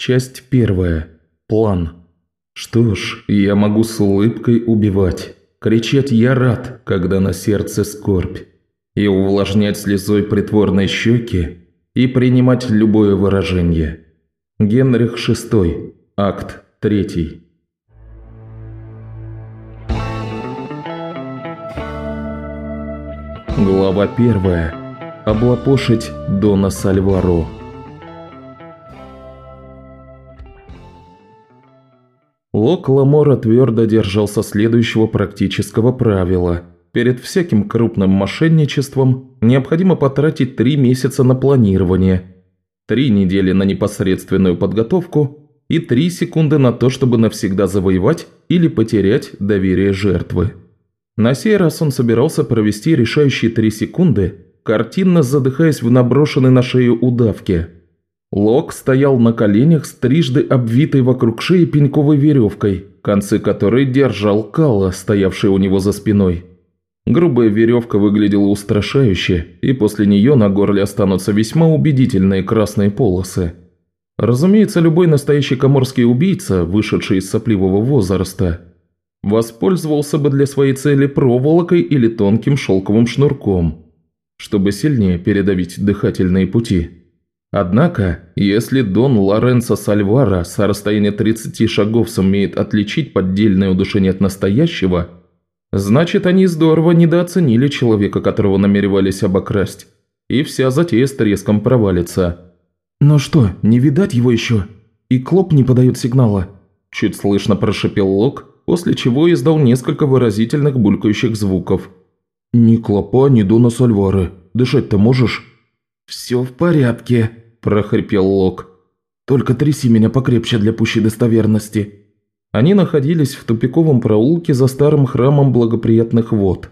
Часть первая. План. Что ж, я могу с улыбкой убивать. Кричать «Я рад», когда на сердце скорбь. И увлажнять слезой притворной щеки, и принимать любое выражение. Генрих VI. Акт 3. Глава 1. Облапошить Дона Сальваро. Лок Ламора твердо держался следующего практического правила. Перед всяким крупным мошенничеством необходимо потратить три месяца на планирование, три недели на непосредственную подготовку и три секунды на то, чтобы навсегда завоевать или потерять доверие жертвы. На сей раз он собирался провести решающие три секунды, картинно задыхаясь в наброшенной на шею удавке – Лок стоял на коленях с трижды обвитой вокруг шеи пеньковой веревкой, концы которой держал Кала, стоявший у него за спиной. Грубая веревка выглядела устрашающе, и после нее на горле останутся весьма убедительные красные полосы. Разумеется, любой настоящий коморский убийца, вышедший из сопливого возраста, воспользовался бы для своей цели проволокой или тонким шелковым шнурком, чтобы сильнее передавить дыхательные пути. Однако, если Дон Лоренцо Сальвара с расстояния 30 шагов сумеет отличить поддельное удушение от настоящего, значит они здорово недооценили человека, которого намеревались обокрасть, и вся затея с треском провалится. «Но что, не видать его еще? И Клоп не подает сигнала?» Чуть слышно прошипел Лок, после чего издал несколько выразительных булькающих звуков. «Ни Клопа, ни Дона Сальвары. Дышать-то можешь?» «Все в порядке», – прохрипел Лок. «Только тряси меня покрепче для пущей достоверности». Они находились в тупиковом проулке за старым храмом благоприятных вод.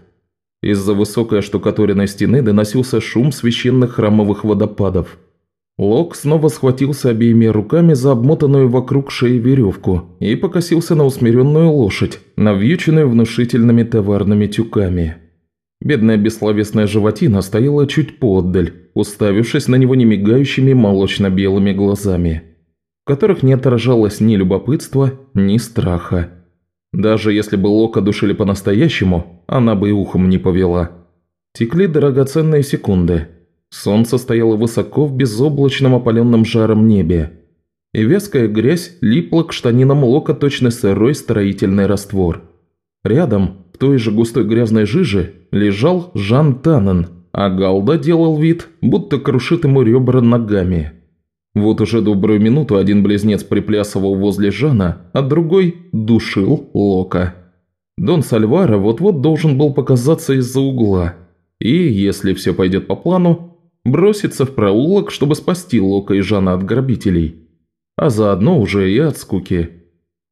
Из-за высокой штукатуренной стены доносился шум священных храмовых водопадов. Лок снова схватился обеими руками за обмотанную вокруг шеи веревку и покосился на усмиренную лошадь, навьюченную внушительными товарными тюками. Бедная бессловесная животина стояла чуть поотдаль, уставившись на него немигающими молочно-белыми глазами, в которых не отражалось ни любопытства, ни страха. Даже если бы Лока душили по-настоящему, она бы и ухом не повела. Текли драгоценные секунды. Солнце стояло высоко в безоблачном опаленном жаром небе, и вязкая грязь липла к штанинам Лока точно сырой строительный раствор. Рядом, в той же густой грязной жиже, лежал Жан Таннен, а Галда делал вид, будто крушит ему ребра ногами. Вот уже добрую минуту один близнец приплясывал возле Жана, а другой душил Лока. Дон Сальвара вот-вот должен был показаться из-за угла, и, если все пойдет по плану, броситься в проулок, чтобы спасти Лока и Жана от грабителей, а заодно уже и от скуки.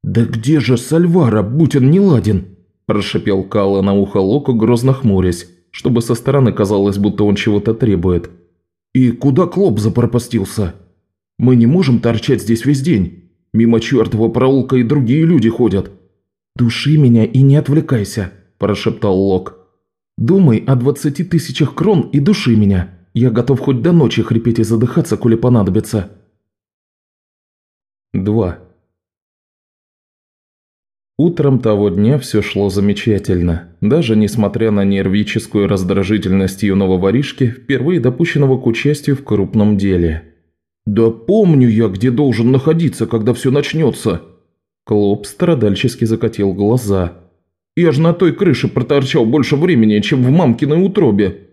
«Да где же Сальвара, будь он неладен?» – прошипел Калла на ухо Локу, грозно хмурясь, чтобы со стороны казалось, будто он чего-то требует. «И куда Клоп запропастился? Мы не можем торчать здесь весь день. Мимо чертова проулка и другие люди ходят». «Души меня и не отвлекайся», – прошептал Лок. «Думай о двадцати тысячах крон и души меня. Я готов хоть до ночи хрипеть и задыхаться, коли понадобится». 2. Утром того дня все шло замечательно, даже несмотря на нервическую раздражительность юного воришки, впервые допущенного к участию в крупном деле. «Да помню я, где должен находиться, когда все начнется!» Клоп страдальчески закатил глаза. «Я же на той крыше проторчал больше времени, чем в мамкиной утробе!»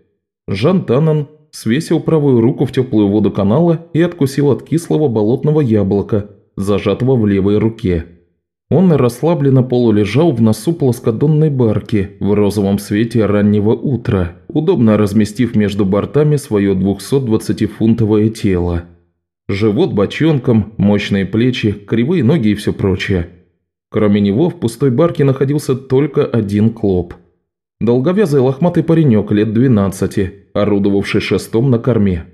Жан Танан свесил правую руку в теплую воду канала и откусил от кислого болотного яблока, зажатого в левой руке. Он расслабленно полулежал в носу плоскодонной барки в розовом свете раннего утра, удобно разместив между бортами свое 220-фунтовое тело. Живот бочонком, мощные плечи, кривые ноги и все прочее. Кроме него в пустой барке находился только один клоп. Долговязый лохматый паренек лет 12, орудовавший шестом на корме.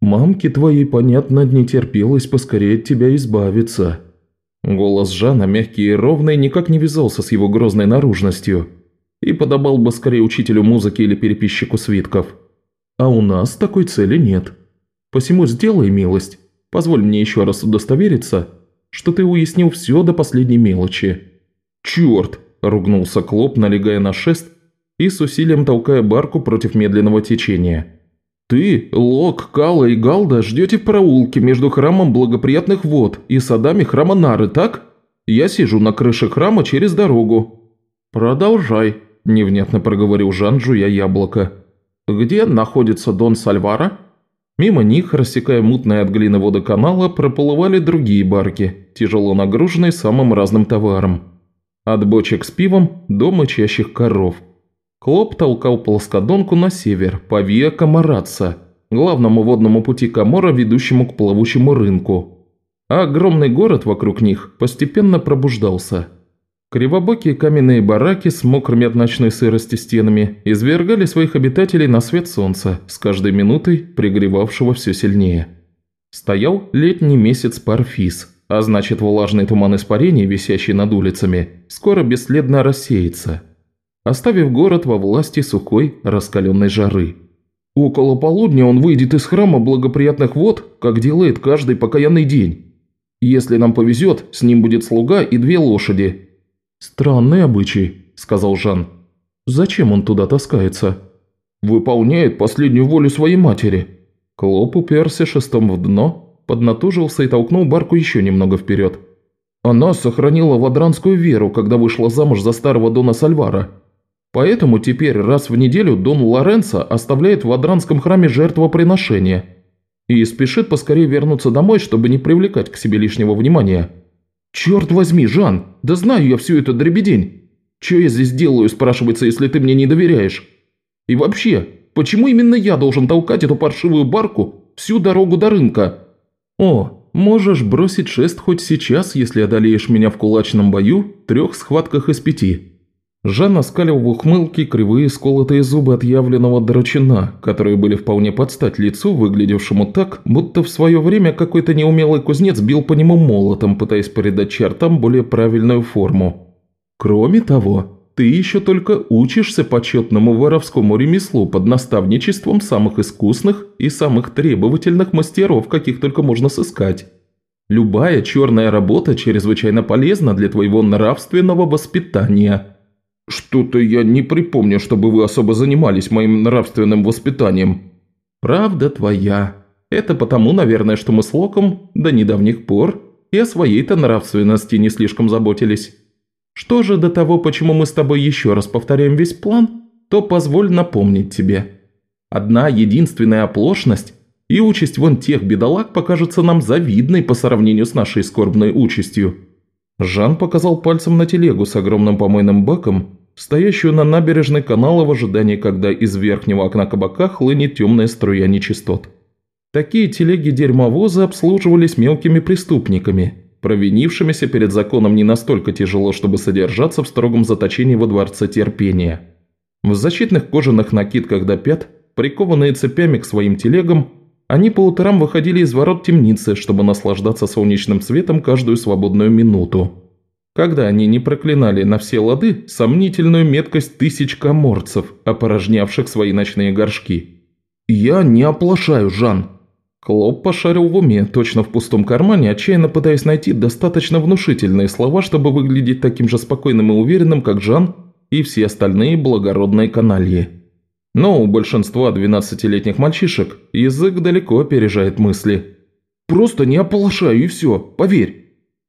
«Мамке твоей, понятно, не терпелось поскорее от тебя избавиться», Голос Жана, мягкий и ровный, никак не вязался с его грозной наружностью и подобал бы скорее учителю музыки или переписчику свитков. А у нас такой цели нет. Посему сделай милость Позволь мне еще раз удостовериться, что ты уяснил все до последней мелочи». «Черт!» – ругнулся Клоп, налегая на шест и с усилием толкая барку против медленного течения. «Ты, Лок, Кала и Галда ждете в проулке между храмом благоприятных вод и садами храма Нары, так? Я сижу на крыше храма через дорогу». «Продолжай», – невнятно проговорил Жан, жуя яблоко. «Где находится Дон Сальвара?» Мимо них, рассекая мутные от глины водоканала, проплывали другие барки, тяжело нагруженные самым разным товаром. От бочек с пивом до мычащих коров. Клоп толкал плоскодонку на север, по Виа Камараца, главному водному пути Камора, ведущему к плавучему рынку. А огромный город вокруг них постепенно пробуждался – Кривобокие каменные бараки с мокрыми от ночной сырости стенами извергали своих обитателей на свет солнца, с каждой минутой пригревавшего все сильнее. Стоял летний месяц Парфис, а значит влажный туман испарения, висящий над улицами, скоро бесследно рассеется, оставив город во власти сухой раскаленной жары. Около полудня он выйдет из храма благоприятных вод, как делает каждый покаянный день. Если нам повезет, с ним будет слуга и две лошади, «Странный обычай», – сказал Жан. «Зачем он туда таскается?» «Выполняет последнюю волю своей матери». Клоп уперся шестом в дно, поднатужился и толкнул барку еще немного вперед. Она сохранила вадранскую веру, когда вышла замуж за старого Дона Сальвара. Поэтому теперь раз в неделю Дон Лоренцо оставляет в вадранском храме жертвоприношение и спешит поскорее вернуться домой, чтобы не привлекать к себе лишнего внимания. «Черт возьми, Жан, да знаю я всю эту дребедень. Че я здесь делаю, спрашивается, если ты мне не доверяешь? И вообще, почему именно я должен толкать эту паршивую барку всю дорогу до рынка?» «О, можешь бросить шест хоть сейчас, если одолеешь меня в кулачном бою трех схватках из пяти». Жан оскалил в ухмылке кривые сколотые зубы отъявленного драчина, которые были вполне под стать лицу, выглядевшему так, будто в свое время какой-то неумелый кузнец бил по нему молотом, пытаясь придать чертам более правильную форму. Кроме того, ты еще только учишься почетному воровскому ремеслу под наставничеством самых искусных и самых требовательных мастеров, каких только можно сыскать. Любая черная работа чрезвычайно полезна для твоего нравственного воспитания – «Что-то я не припомню, чтобы вы особо занимались моим нравственным воспитанием». «Правда твоя. Это потому, наверное, что мы с Локом до недавних пор и о своей-то нравственности не слишком заботились. Что же до того, почему мы с тобой еще раз повторяем весь план, то позволь напомнить тебе. Одна единственная оплошность и участь вон тех бедолаг покажется нам завидной по сравнению с нашей скорбной участью». Жан показал пальцем на телегу с огромным помойным баком стоящую на набережной канала в ожидании, когда из верхнего окна кабака хлынет темная струя нечистот. Такие телеги дерьмовоза обслуживались мелкими преступниками, провинившимися перед законом не настолько тяжело, чтобы содержаться в строгом заточении во дворце терпения. В защитных кожаных накидках до пят, прикованные цепями к своим телегам, они по утрам выходили из ворот темницы, чтобы наслаждаться солнечным светом каждую свободную минуту когда они не проклинали на все лады сомнительную меткость тысяч коморцев, опорожнявших свои ночные горшки. «Я не оплошаю, Жан!» Клоп пошарил в уме, точно в пустом кармане, отчаянно пытаясь найти достаточно внушительные слова, чтобы выглядеть таким же спокойным и уверенным, как Жан и все остальные благородные канальи. Но у большинства 12-летних мальчишек язык далеко опережает мысли. «Просто не оплошаю и все, поверь!»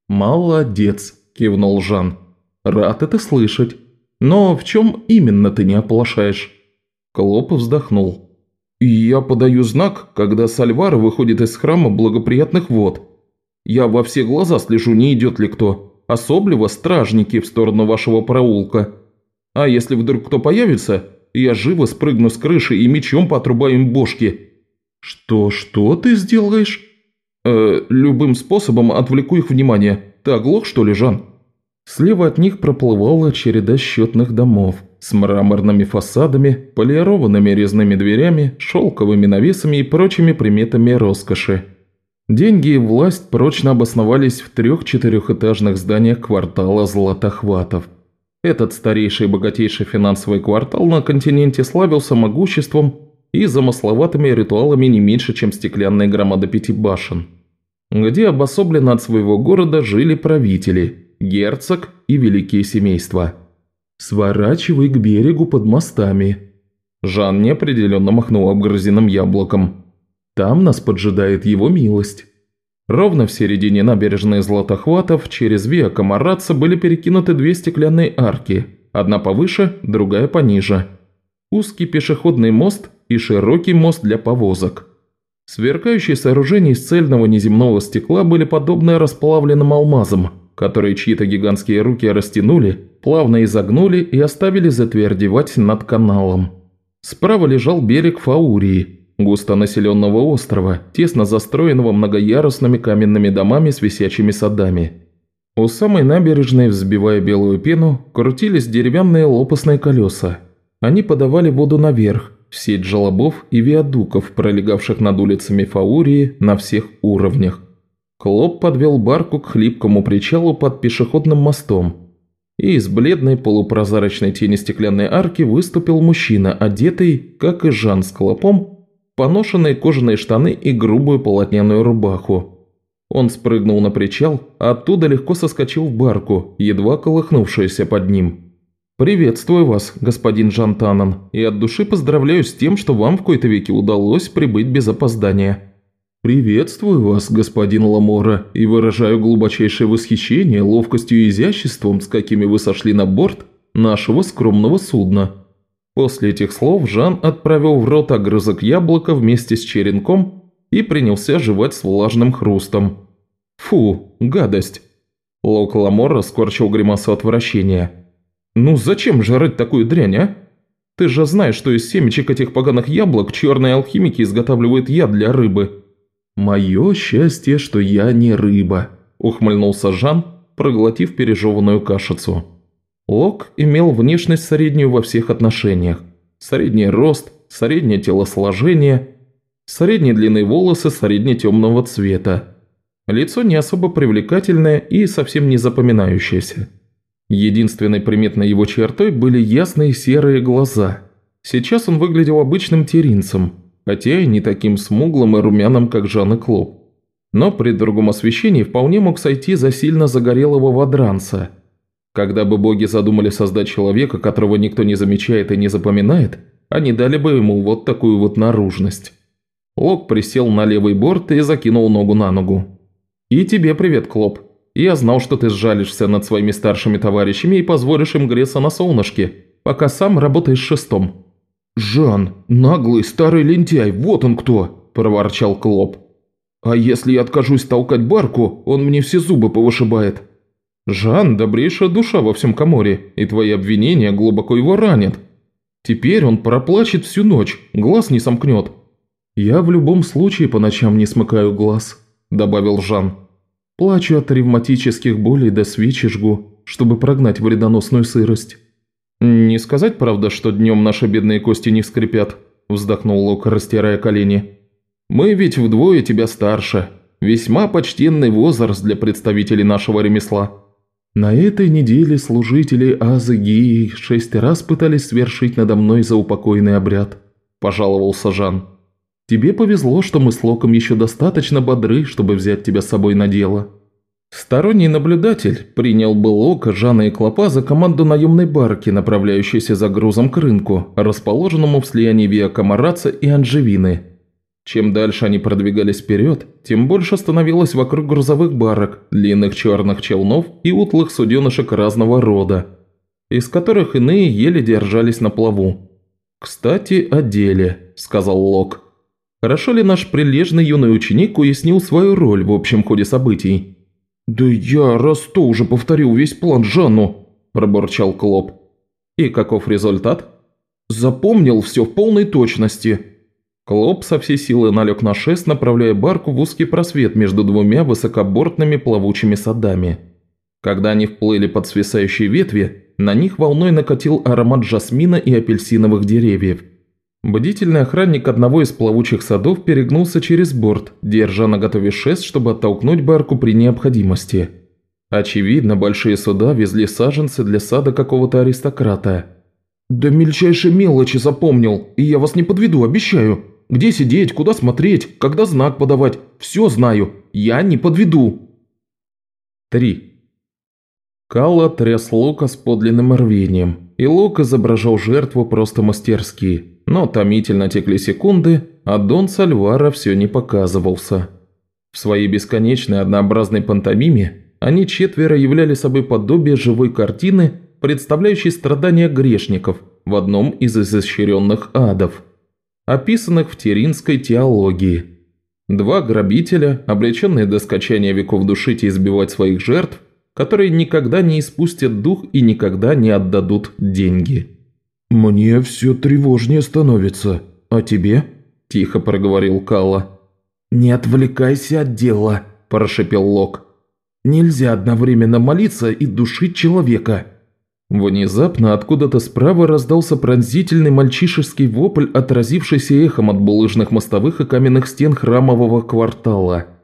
«Молодец!» – кивнул Жан. «Рад это слышать. Но в чем именно ты не оплошаешь?» Клоп вздохнул. «Я подаю знак, когда Сальвар выходит из храма благоприятных вод. Я во все глаза слежу, не идет ли кто. Особливо стражники в сторону вашего проулка. А если вдруг кто появится, я живо спрыгну с крыши и мечом поотрубаю им бошки». «Что, что ты сделаешь?» э, «Любым способом отвлеку их внимание. Ты оглох, что ли, Жан?» Слева от них проплывала череда счетных домов с мраморными фасадами, полированными резными дверями, шелковыми навесами и прочими приметами роскоши. Деньги и власть прочно обосновались в трех-четырехэтажных зданиях квартала Златохватов. Этот старейший и богатейший финансовый квартал на континенте славился могуществом и замысловатыми ритуалами не меньше, чем стеклянная громада пяти башен. Где обособленно от своего города жили правители, герцог и великие семейства. «Сворачивай к берегу под мостами». Жан неопределенно махнул обгрызенным яблоком. «Там нас поджидает его милость». Ровно в середине набережной Златохватов через Виа Комараца были перекинуты две стеклянные арки, одна повыше, другая пониже. Узкий пешеходный мост и широкий мост для повозок. Сверкающие сооружения из цельного неземного стекла были подобны расплавленным алмазам, которые чьи-то гигантские руки растянули, плавно изогнули и оставили затвердевать над каналом. Справа лежал берег Фаурии, густонаселенного острова, тесно застроенного многоярусными каменными домами с висячими садами. У самой набережной, взбивая белую пену, крутились деревянные лопастные колеса. Они подавали воду наверх, сеть желобов и виадуков, пролегавших над улицами Фаурии на всех уровнях. Клоп подвел барку к хлипкому причалу под пешеходным мостом, и из бледной полупрозрачной тени стеклянной арки выступил мужчина, одетый, как и Жан с Клопом, поношенные кожаные штаны и грубую полотняную рубаху. Он спрыгнул на причал, оттуда легко соскочил в барку, едва колыхнувшуюся под ним – «Приветствую вас, господин Жантанан, и от души поздравляю с тем, что вам в кои-то веки удалось прибыть без опоздания». «Приветствую вас, господин Ламора, и выражаю глубочайшее восхищение ловкостью и изяществом, с какими вы сошли на борт нашего скромного судна». После этих слов Жан отправил в рот огрызок яблока вместе с черенком и принялся жевать с влажным хрустом. «Фу, гадость!» Лок Ламора скорчил гримасу отвращения. «Ну зачем жрать такую дрянь, а? Ты же знаешь, что из семечек этих поганых яблок черные алхимики изготавливают яд для рыбы». «Мое счастье, что я не рыба», – ухмыльнулся Жан, проглотив пережеванную кашицу. Лок имел внешность среднюю во всех отношениях. Средний рост, среднее телосложение, средней длины волосы средне темного цвета. Лицо не особо привлекательное и совсем не запоминающееся. Единственной приметной его чертой были ясные серые глаза. Сейчас он выглядел обычным теринцем, хотя и не таким смуглым и румяным, как Жан и Клоп. Но при другом освещении вполне мог сойти за сильно загорелого водранца. Когда бы боги задумали создать человека, которого никто не замечает и не запоминает, они дали бы ему вот такую вот наружность. Лок присел на левый борт и закинул ногу на ногу. «И тебе привет, Клоп», я знал, что ты сжалишься над своими старшими товарищами и позволишь им греться на солнышке, пока сам работаешь шестом». «Жан, наглый старый лентяй, вот он кто!» – проворчал Клоп. «А если я откажусь толкать барку, он мне все зубы повышибает». «Жан – добрейшая душа во всем Каморе, и твои обвинения глубоко его ранят. Теперь он проплачет всю ночь, глаз не сомкнет». «Я в любом случае по ночам не смыкаю глаз», – добавил Жан. Плачу от ревматических болей до свечи жгу, чтобы прогнать вредоносную сырость. «Не сказать, правда, что днем наши бедные кости не скрипят», – вздохнул Лок, растирая колени. «Мы ведь вдвое тебя старше. Весьма почтенный возраст для представителей нашего ремесла». На этой неделе служители Азы Гии шесть раз пытались свершить надо мной заупокойный обряд, – пожаловался Жан. Тебе повезло, что мы с Локом еще достаточно бодры, чтобы взять тебя с собой на дело». Сторонний наблюдатель принял бы Лока, Жана и Клопа за команду наемной барки, направляющейся за грузом к рынку, расположенному в слиянии Виа Камараца и Анжевины. Чем дальше они продвигались вперед, тем больше становилось вокруг грузовых барок, длинных черных челнов и утлых суденышек разного рода, из которых иные еле держались на плаву. «Кстати, о деле», – сказал Лок. Хорошо ли наш прилежный юный ученик уяснил свою роль в общем ходе событий? «Да я раз то уже повторил весь план Жанну», – пробурчал Клоп. «И каков результат?» «Запомнил все в полной точности». Клоп со всей силы налег на шест, направляя барку в узкий просвет между двумя высокобортными плавучими садами. Когда они вплыли под свисающие ветви, на них волной накатил аромат жасмина и апельсиновых деревьев – Бдительный охранник одного из плавучих садов перегнулся через борт, держа на готове шест, чтобы оттолкнуть барку при необходимости. Очевидно, большие суда везли саженцы для сада какого-то аристократа. «Да мельчайшие мелочи запомнил, и я вас не подведу, обещаю», Где сидеть, куда смотреть, когда знак подавать. Все знаю. Я не подведу». 3. Калла тряс Лока с подлинным рвением, и Лок изображал жертву просто мастерски. Но томительно текли секунды, а Дон Сальвара все не показывался. В своей бесконечной однообразной пантомиме они четверо являли собой подобие живой картины, представляющей страдания грешников в одном из изощренных адов, описанных в Теринской теологии. Два грабителя, облеченные до скачания веков душить и избивать своих жертв, которые никогда не испустят дух и никогда не отдадут деньги. «Мне все тревожнее становится. А тебе?» – тихо проговорил Калла. «Не отвлекайся от дела», – прошепел Лок. «Нельзя одновременно молиться и душить человека». Внезапно откуда-то справа раздался пронзительный мальчишеский вопль, отразившийся эхом от булыжных мостовых и каменных стен храмового квартала.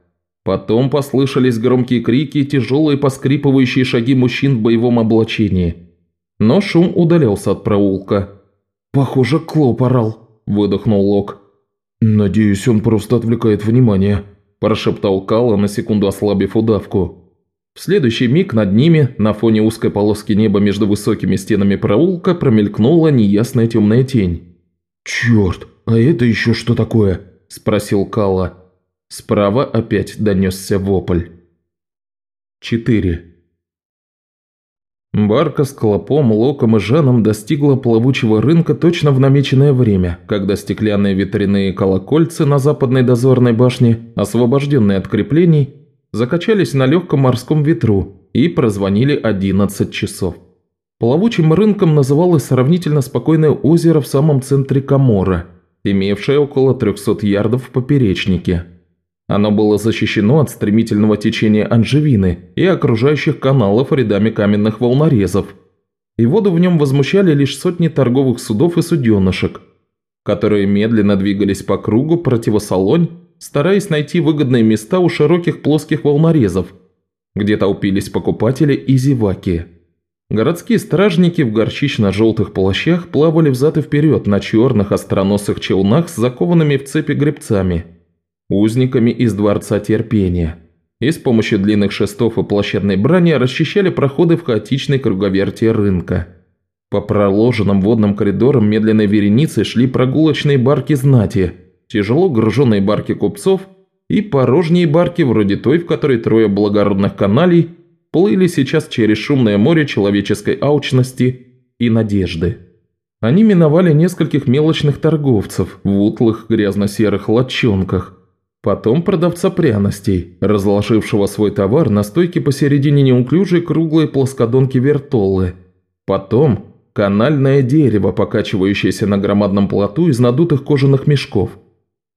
Потом послышались громкие крики и тяжелые поскрипывающие шаги мужчин в боевом облачении. Но шум удалялся от проулка. «Похоже, Клоп орал», – выдохнул Лок. «Надеюсь, он просто отвлекает внимание», – прошептал Калла, на секунду ослабив удавку. В следующий миг над ними, на фоне узкой полоски неба между высокими стенами проулка, промелькнула неясная темная тень. «Черт, а это еще что такое?» – спросил Калла. Справа опять донесся вопль. 4. Барка с Клопом, Локом и Жаном достигла плавучего рынка точно в намеченное время, когда стеклянные ветряные колокольцы на западной дозорной башне, освобожденные от креплений, закачались на легком морском ветру и прозвонили 11 часов. Плавучим рынком называлось сравнительно спокойное озеро в самом центре Камора, имевшее около 300 ярдов в поперечнике – оно было защищено от стремительного течения Анжевины и окружающих каналов рядами каменных волнорезов. И воду в нем возмущали лишь сотни торговых судов и суденышек, которые медленно двигались по кругу противосолонь, стараясь найти выгодные места у широких плоских волнорезов, где толпились покупатели и зеваки. Городские стражники в горчично-желтых плащах плавали взад и вперед на черных остроносых челнах с закованными в цепи гребцами – узниками из Дворца Терпения, и с помощью длинных шестов и площадной брани расчищали проходы в хаотичной круговерти рынка. По проложенным водным коридорам медленной вереницы шли прогулочные барки знати, тяжело груженные барки купцов и порожние барки вроде той, в которой трое благородных каналей плыли сейчас через шумное море человеческой аучности и надежды. Они миновали нескольких мелочных торговцев в утлых грязно-серых лодчонках – Потом продавца пряностей, разложившего свой товар на стойке посередине неуклюжей круглой плоскодонки вертолы. Потом канальное дерево, покачивающееся на громадном плоту из надутых кожаных мешков.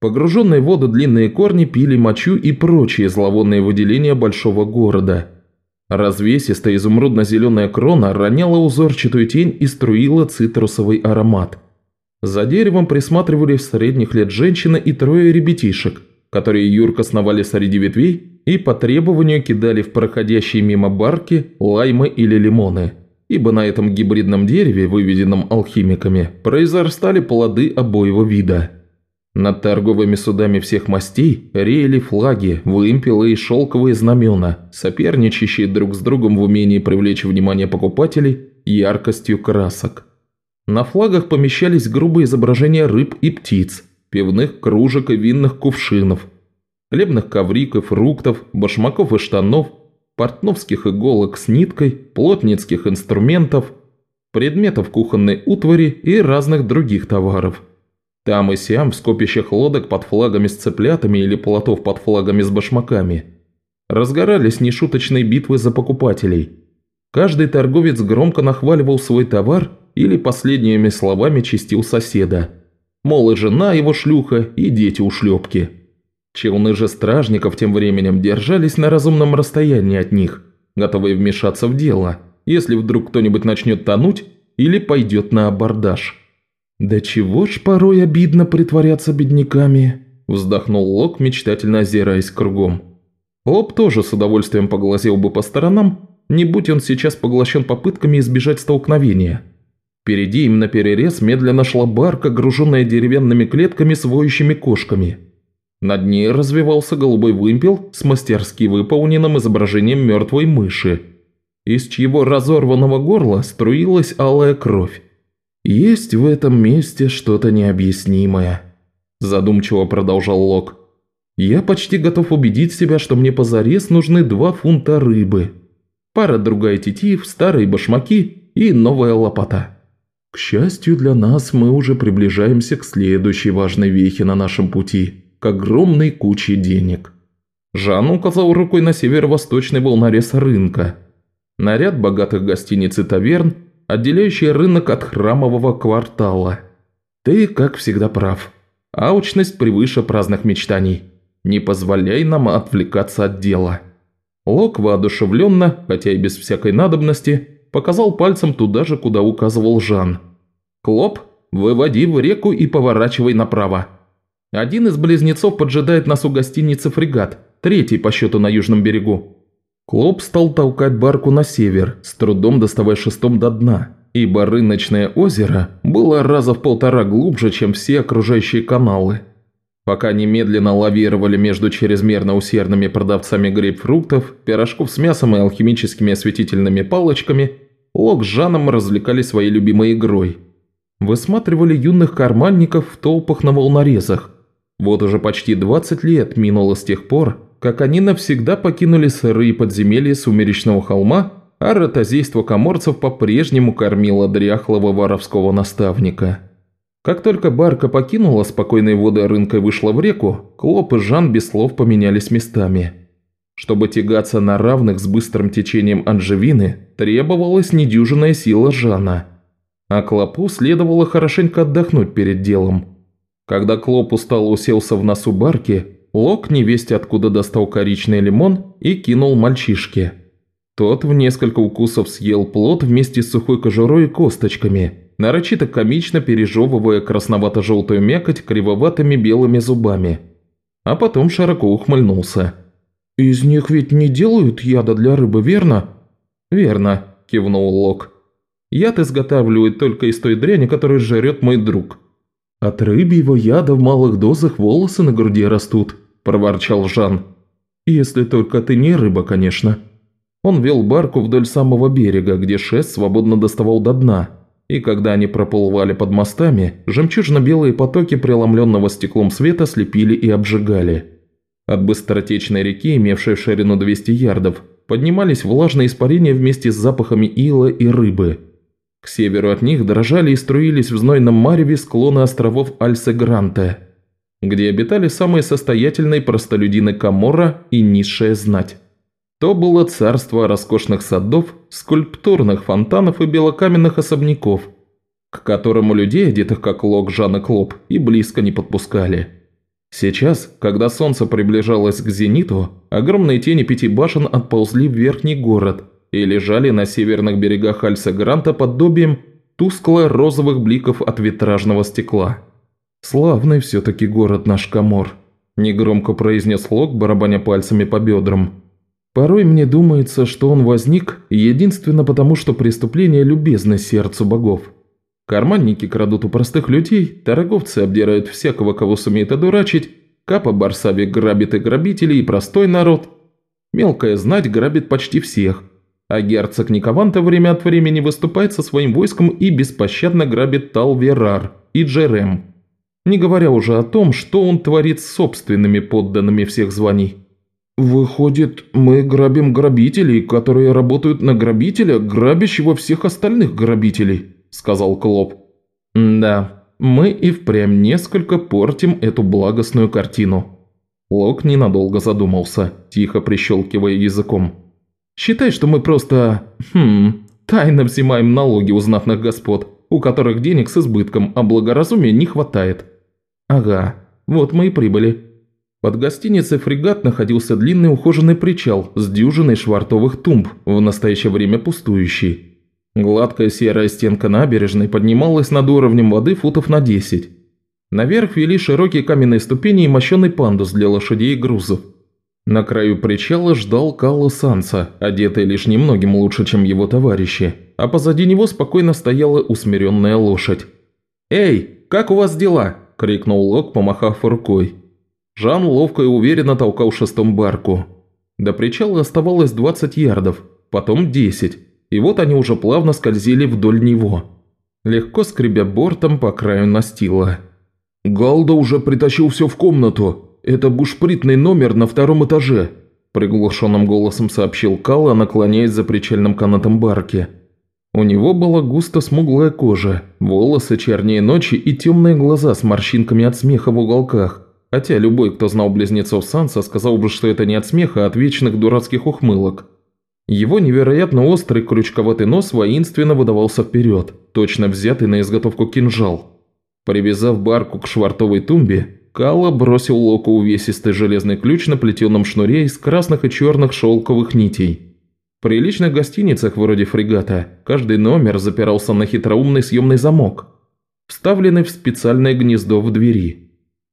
Погруженные в воду длинные корни пили мочу и прочие зловонные выделения большого города. Развесистая изумрудно-зеленая крона роняла узорчатую тень и струила цитрусовый аромат. За деревом присматривали средних лет женщина и трое ребятишек – которые юрко сновали среди ветвей и по требованию кидали в проходящие мимо барки лаймы или лимоны, ибо на этом гибридном дереве, выведенном алхимиками, произрастали плоды обоего вида. Над торговыми судами всех мастей реяли флаги, вымпелы и шелковые знамена, соперничающие друг с другом в умении привлечь внимание покупателей яркостью красок. На флагах помещались грубые изображения рыб и птиц, пивных кружек и винных кувшинов, хлебных ковриков, фруктов, башмаков и штанов, портновских иголок с ниткой, плотницких инструментов, предметов кухонной утвари и разных других товаров. Там и сям в скопищах лодок под флагами с цыплятами или плотов под флагами с башмаками разгорались нешуточные битвы за покупателей. Каждый торговец громко нахваливал свой товар или последними словами чистил соседа – Мол, и жена его шлюха, и дети ушлепки. Челны же стражников тем временем держались на разумном расстоянии от них, готовые вмешаться в дело, если вдруг кто-нибудь начнет тонуть или пойдет на абордаж. «Да чего ж порой обидно притворяться бедняками», – вздохнул Лок, мечтательно озираясь кругом. Лоб тоже с удовольствием поглазел бы по сторонам, не будь он сейчас поглощен попытками избежать столкновения – Впереди им наперерез медленно шла барка, груженная деревянными клетками с воющими кошками. Над ней развивался голубой вымпел с мастерски выполненным изображением мертвой мыши, из чьего разорванного горла струилась алая кровь. «Есть в этом месте что-то необъяснимое», – задумчиво продолжал Лок. «Я почти готов убедить себя, что мне позарез нужны два фунта рыбы, пара другая тетив, старые башмаки и новая лопата. К счастью для нас, мы уже приближаемся к следующей важной вехе на нашем пути, к огромной куче денег». Жан указал рукой на северо-восточный волнорез рынка. Наряд богатых гостиниц и таверн – отделяющая рынок от храмового квартала. Ты, как всегда, прав. Аучность превыше праздных мечтаний. Не позволяй нам отвлекаться от дела». Лок воодушевленно, хотя и без всякой надобности, показал пальцем туда же, куда указывал Жан. «Клоп, выводи в реку и поворачивай направо. Один из близнецов поджидает нас у гостиницы «Фрегат», третий по счету на южном берегу. Клоп стал толкать барку на север, с трудом доставая шестом до дна, ибо рыночное озеро было раза в полтора глубже, чем все окружающие каналы. Пока они медленно лавировали между чрезмерно усердными продавцами грейпфруктов, пирожков с мясом и алхимическими осветительными палочками, Лок с Жаном развлекали своей любимой игрой. Высматривали юных карманников в толпах на волнорезах. Вот уже почти 20 лет минуло с тех пор, как они навсегда покинули сырые подземелья сумеречного холма, а ротозейство коморцев по-прежнему кормило дряхлого воровского наставника. Как только барка покинула спокойные воды рынка и вышла в реку, Клоп и Жан без слов поменялись местами. Чтобы тягаться на равных с быстрым течением Анжевины, требовалась недюжинная сила Жана. А Клопу следовало хорошенько отдохнуть перед делом. Когда Клоп устало уселся в носу барки, Лок невесть откуда достал коричный лимон и кинул мальчишке. Тот в несколько укусов съел плод вместе с сухой кожурой и косточками, нарочито комично пережевывая красновато-желтую мякоть кривоватыми белыми зубами. А потом широко ухмыльнулся. «Из них ведь не делают яда для рыбы, верно?» «Верно», – кивнул Лок. «Яд изготавливают только из той дряни, которую жрет мой друг». «От рыбьего яда в малых дозах волосы на груди растут», проворчал Жан. «Если только ты не рыба, конечно». Он вел барку вдоль самого берега, где шест свободно доставал до дна, и когда они проплывали под мостами, жемчужно-белые потоки преломленного стеклом света слепили и обжигали. От быстротечной реки, имевшей ширину 200 ярдов, поднимались влажные испарения вместе с запахами ила и рыбы. К северу от них дрожали и струились в знойном мареве склоны островов Альсе-Гранте – где обитали самые состоятельные простолюдины Каморра и низшая знать. То было царство роскошных садов, скульптурных фонтанов и белокаменных особняков, к которому людей, одетых как Лок, Жан и Клоп, и близко не подпускали. Сейчас, когда солнце приближалось к зениту, огромные тени пяти башен отползли в верхний город и лежали на северных берегах Альса-Гранта подобием тускло-розовых бликов от витражного стекла. «Славный все-таки город наш Каморр», – негромко произнес Лок, барабаня пальцами по бедрам. «Порой мне думается, что он возник единственно потому, что преступления любезны сердцу богов. Карманники крадут у простых людей, торговцы обдирают всякого, кого сумеет одурачить, Капа Барсави грабит и грабителей, и простой народ. Мелкая знать грабит почти всех, а герцог Никованта время от времени выступает со своим войском и беспощадно грабит Талверар и Джерем не говоря уже о том, что он творит с собственными подданными всех званий. «Выходит, мы грабим грабителей, которые работают на грабителя, грабящего всех остальных грабителей», – сказал Клоп. «Да, мы и впрямь несколько портим эту благостную картину». Лок ненадолго задумался, тихо прищелкивая языком. «Считай, что мы просто... хм... тайно взимаем налоги у знатных господ, у которых денег с избытком, а благоразумия не хватает». «Ага, вот мы и прибыли». Под гостиницей «Фрегат» находился длинный ухоженный причал с дюжиной швартовых тумб, в настоящее время пустующий. Гладкая серая стенка набережной поднималась над уровнем воды футов на 10. Наверх вели широкие каменные ступени и мощенный пандус для лошадей и грузов. На краю причала ждал Калло Санса, одетый лишь немногим лучше, чем его товарищи, а позади него спокойно стояла усмиренная лошадь. «Эй, как у вас дела?» – крикнул Лок, помахав рукой. Жан ловко и уверенно толкал шестом барку. До причала оставалось 20 ярдов, потом 10, и вот они уже плавно скользили вдоль него, легко скребя бортом по краю настила. «Галда уже притащил все в комнату. Это бушпритный номер на втором этаже», – приглушенным голосом сообщил Калла, наклоняясь за причальным канатом барки. У него была густо смуглая кожа, волосы чернее ночи и темные глаза с морщинками от смеха в уголках. Хотя любой, кто знал близнецов Санса, сказал бы, что это не от смеха, а от вечных дурацких ухмылок. Его невероятно острый крючковатый нос воинственно выдавался вперед, точно взятый на изготовку кинжал. Привязав барку к швартовой тумбе, Калла бросил Локу увесистый железный ключ на плетеном шнуре из красных и черных шелковых нитей. В приличных гостиницах вроде фрегата каждый номер запирался на хитроумный съемный замок, вставленный в специальное гнездо в двери.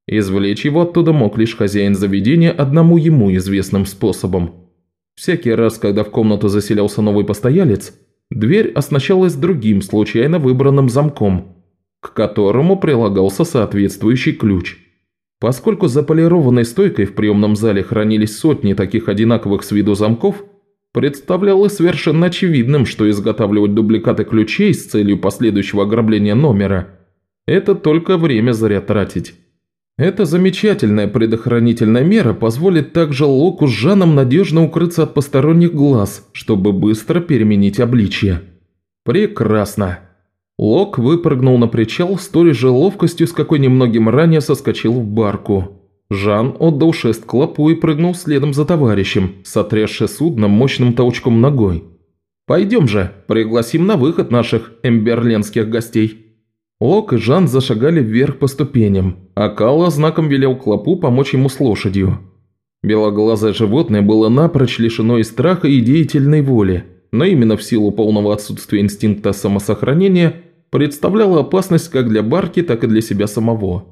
Извлечь его оттуда мог лишь хозяин заведения одному ему известным способом. Всякий раз, когда в комнату заселялся новый постоялец, дверь оснащалась другим случайно выбранным замком, к которому прилагался соответствующий ключ. Поскольку за полированной стойкой в приемном зале хранились сотни таких одинаковых с виду замков, представлялось совершенно очевидным, что изготавливать дубликаты ключей с целью последующего ограбления номера – это только время зря тратить. Эта замечательная предохранительная мера позволит также Локу с Жаном надежно укрыться от посторонних глаз, чтобы быстро переменить обличье. Прекрасно. Лок выпрыгнул на причал с той же ловкостью, с какой немногим ранее соскочил в барку. Жан отдал шест клопу и прыгнул следом за товарищем, сотрясши судно мощным толчком ногой. «Пойдем же, пригласим на выход наших эмберленских гостей». Лок и Жан зашагали вверх по ступеням, а Калла знаком велел Клопу помочь ему с лошадью. Белоглазое животное было напрочь лишено и страха, и деятельной воли, но именно в силу полного отсутствия инстинкта самосохранения представляло опасность как для Барки, так и для себя самого.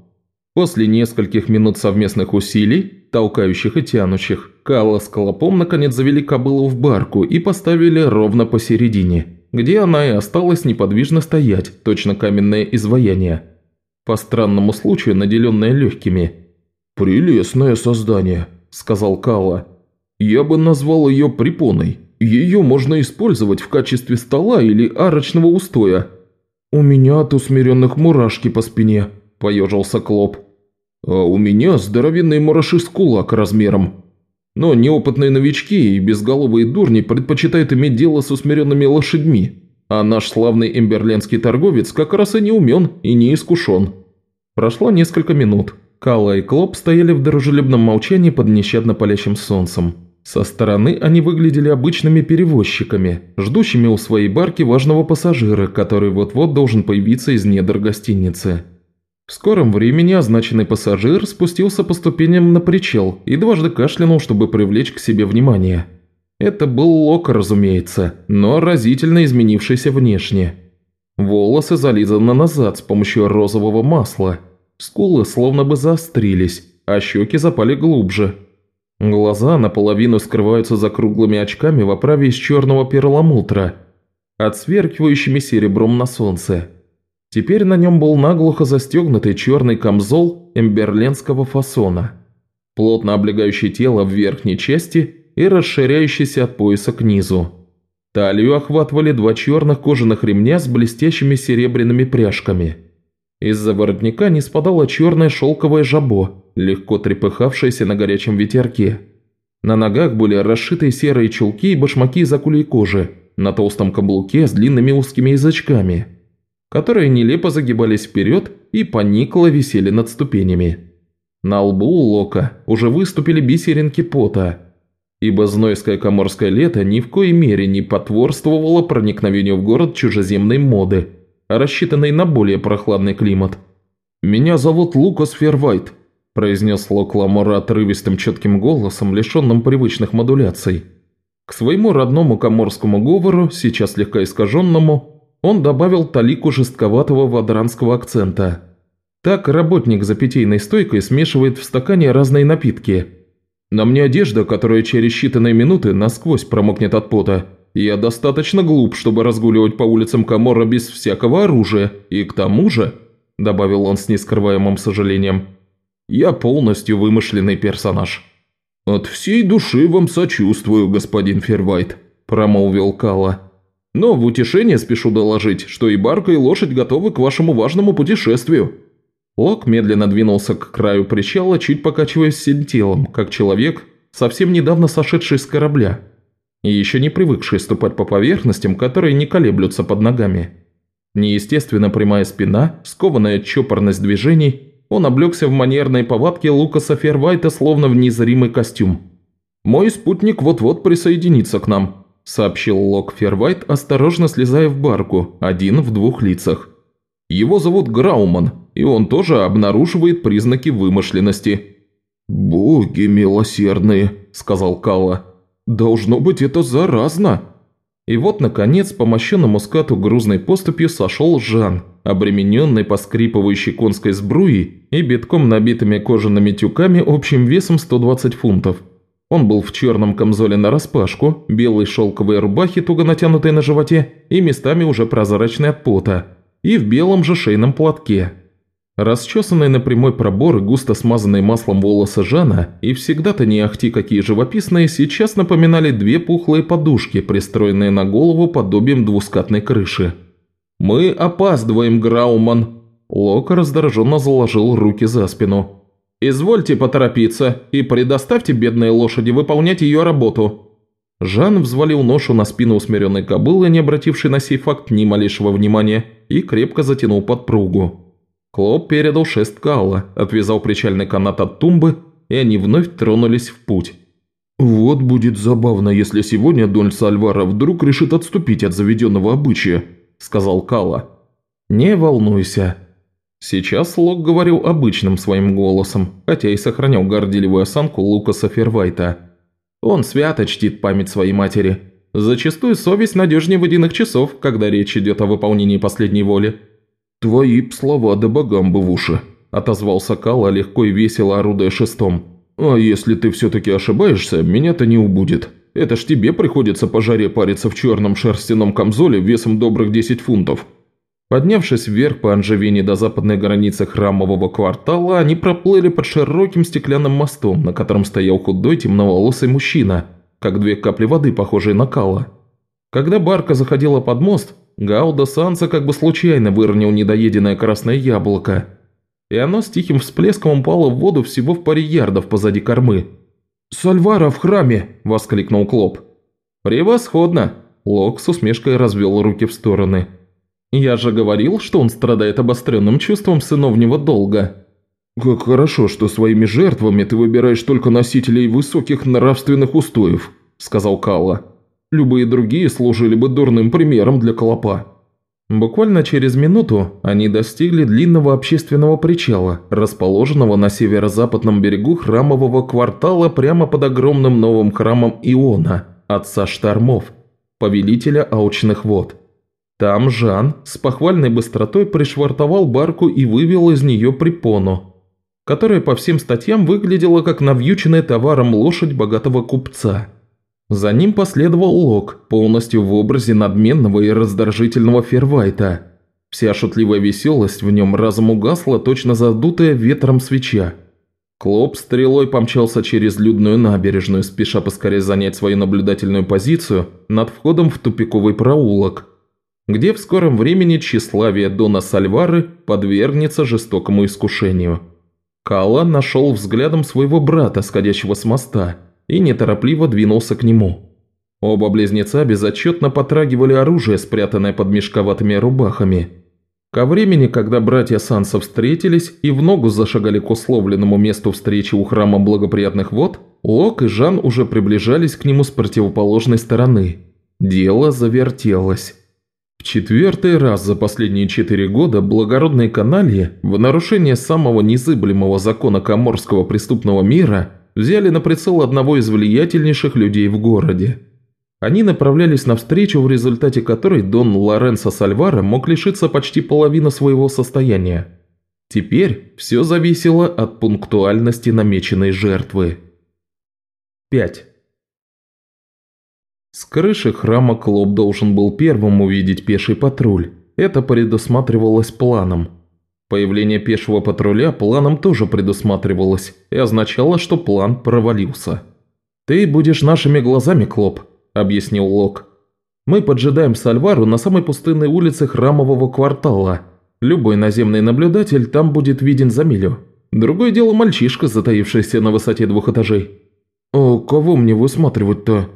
После нескольких минут совместных усилий, толкающих и тянущих, Калла с Клопом наконец завели кобылу в барку и поставили ровно посередине – где она и осталась неподвижно стоять, точно каменное изваяние. По странному случаю, наделенное легкими. «Прелестное создание», – сказал Кала. «Я бы назвал ее препоной. Ее можно использовать в качестве стола или арочного устоя». «У меня от усмиренных мурашки по спине», – поежился Клоп. «А у меня здоровенные мураши с кулак размером», но неопытные новички и безголовые дурни предпочитают иметь дело с усмиренными лошадьми, а наш славный эмберленский торговец как раз и не умен и не искушен. Прошло несколько минут. Калла и Клоп стояли в дружелюбном молчании под нещадно палящим солнцем. Со стороны они выглядели обычными перевозчиками, ждущими у своей барки важного пассажира, который вот-вот должен появиться из недр гостиницы. В скором времени означенный пассажир спустился по ступеням на причал и дважды кашлянул, чтобы привлечь к себе внимание. Это был Лок, разумеется, но разительно изменившийся внешне. Волосы зализаны назад с помощью розового масла. Скулы словно бы заострились, а щеки запали глубже. Глаза наполовину скрываются за круглыми очками в оправе из черного перламутра, отсверкивающими серебром на солнце. Теперь на нем был наглухо застегнутый черный камзол эмберленского фасона, плотно облегающий тело в верхней части и расширяющийся от пояса к низу. Талию охватывали два черных кожаных ремня с блестящими серебряными пряжками. Из-за воротника не спадало черное шелковое жабо, легко трепыхавшееся на горячем ветерке. На ногах были расшитые серые чулки и башмаки из акулей кожи, на толстом каблуке с длинными узкими язычками – которые нелепо загибались вперед и поникло висели над ступенями. На лбу у Лока уже выступили бисеринки пота, ибо знойское коморское лето ни в коей мере не потворствовало проникновению в город чужеземной моды, рассчитанной на более прохладный климат. «Меня зовут Лукас Фервайт», – произнес Лок Ламора отрывистым четким голосом, лишенным привычных модуляций. К своему родному коморскому говору, сейчас слегка искаженному, он добавил талику жестковатого вадранского акцента. Так работник за питейной стойкой смешивает в стакане разные напитки. На мне одежда, которая через считанные минуты насквозь промокнет от пота. Я достаточно глуп, чтобы разгуливать по улицам Камора без всякого оружия. И к тому же, – добавил он с нескрываемым сожалением, – я полностью вымышленный персонаж». «От всей души вам сочувствую, господин Фервайт», – промолвил Кала. «Но в утешение спешу доложить, что и барка, и лошадь готовы к вашему важному путешествию». Лок медленно двинулся к краю причала, чуть покачиваясь всем телом, как человек, совсем недавно сошедший с корабля, и еще не привыкший ступать по поверхностям, которые не колеблются под ногами. Неестественно прямая спина, скованная чопорность движений, он облегся в манерной повадке Лукаса Фервайта, словно в незримый костюм. «Мой спутник вот-вот присоединится к нам», – сообщил Лок Фервайт, осторожно слезая в барку, один в двух лицах. «Его зовут Грауман, и он тоже обнаруживает признаки вымышленности». «Боги милосердные», – сказал Калла. «Должно быть, это заразно». И вот, наконец, по мощенному скату грузной поступью сошел Жан, обремененный поскрипывающей конской сбруей и битком набитыми кожаными тюками общим весом 120 фунтов. Он был в черном камзоле нараспашку, белой шелковой рубахе, туго натянутой на животе, и местами уже прозрачной от пота, и в белом же шейном платке. Расчесанные на прямой пробор густо смазанные маслом волосы Жана, и всегда-то не ахти какие живописные, сейчас напоминали две пухлые подушки, пристроенные на голову подобием двускатной крыши. «Мы опаздываем, Грауман!» Лок раздраженно заложил руки за спину. «Извольте поторопиться и предоставьте бедной лошади выполнять ее работу». Жан взвалил ношу на спину усмиренной кобылы, не обратившей на сей факт ни малейшего внимания, и крепко затянул подпругу. Клоп передал шест Калла, отвязал причальный канат от тумбы, и они вновь тронулись в путь. «Вот будет забавно, если сегодня Дон Сальвара вдруг решит отступить от заведенного обычая», – сказал Калла. «Не волнуйся». Сейчас Лок говорил обычным своим голосом, хотя и сохранял горделивую осанку Лукаса Фервайта. Он свято чтит память своей матери. Зачастую совесть надежнее водяных часов, когда речь идет о выполнении последней воли. «Твои слова да богам бы в уши», – отозвался Кала, легко и весело орудуя шестом. «А если ты все-таки ошибаешься, меня-то не убудет. Это ж тебе приходится по жаре париться в черном шерстяном камзоле весом добрых 10 фунтов». Поднявшись вверх по Анжевине до западной границы храмового квартала, они проплыли под широким стеклянным мостом, на котором стоял худой темноволосый мужчина, как две капли воды, похожие на кала. Когда барка заходила под мост, Гауда Санса как бы случайно выронил недоеденное красное яблоко, и оно с тихим всплеском упало в воду всего в паре ярдов позади кормы. «Сальвара в храме!» – воскликнул Клоп. «Превосходно!» – Лок с усмешкой развел руки в стороны. «Я же говорил, что он страдает обостренным чувством сыновнего долга». «Как хорошо, что своими жертвами ты выбираешь только носителей высоких нравственных устоев», – сказал Калла. Любые другие служили бы дурным примером для Колопа. Буквально через минуту они достигли длинного общественного причала, расположенного на северо-западном берегу храмового квартала прямо под огромным новым храмом Иона, отца штормов, повелителя аучных вод. Там Жан с похвальной быстротой пришвартовал барку и вывел из нее препону, которая по всем статьям выглядела как навьюченная товаром лошадь богатого купца – за ним последовал Лок, полностью в образе надменного и раздражительного Фервайта. Вся шутливая веселость в нем разом угасла, точно задутая ветром свеча. Клоп стрелой помчался через людную набережную, спеша поскорее занять свою наблюдательную позицию над входом в тупиковый проулок, где в скором времени тщеславие Дона Сальвары подвергнется жестокому искушению. Кала нашел взглядом своего брата, сходящего с моста – и неторопливо двинулся к нему. Оба близнеца безотчетно потрагивали оружие, спрятанное под мешковатыми рубахами. Ко времени, когда братья Санса встретились и в ногу зашагали к условленному месту встречи у храма благоприятных вод, Лок и Жан уже приближались к нему с противоположной стороны. Дело завертелось. В четвертый раз за последние четыре года благородные канальи, в нарушение самого незыблемого закона коморского преступного мира, взяли на прицел одного из влиятельнейших людей в городе. Они направлялись навстречу, в результате которой Дон Лоренцо Сальвара мог лишиться почти половины своего состояния. Теперь все зависело от пунктуальности намеченной жертвы. 5. С крыши храма Клоп должен был первым увидеть пеший патруль. Это предусматривалось планом. Появление пешего патруля планом тоже предусматривалось и означало, что план провалился. «Ты будешь нашими глазами, Клоп», – объяснил Лок. «Мы поджидаем Сальвару на самой пустынной улице храмового квартала. Любой наземный наблюдатель там будет виден за милю. Другое дело мальчишка, затаившийся на высоте двух этажей». «О, кого мне высматривать-то?»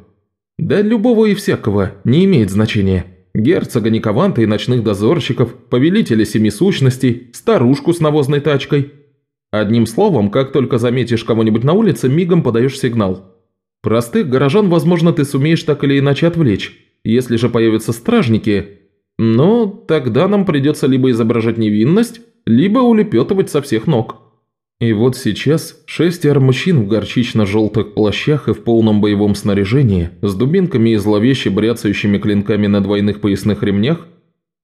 «Да любого и всякого, не имеет значения. Герцога Никованта и ночных дозорщиков, повелителя семи сущностей, старушку с навозной тачкой. Одним словом, как только заметишь кого-нибудь на улице, мигом подаешь сигнал. Простых горожан, возможно, ты сумеешь так или иначе отвлечь. Если же появятся стражники, ну, тогда нам придется либо изображать невинность, либо улепетывать со всех ног». И вот сейчас шестеро мужчин в горчично-желтых плащах и в полном боевом снаряжении, с дубинками и зловеще бряцающими клинками на двойных поясных ремнях,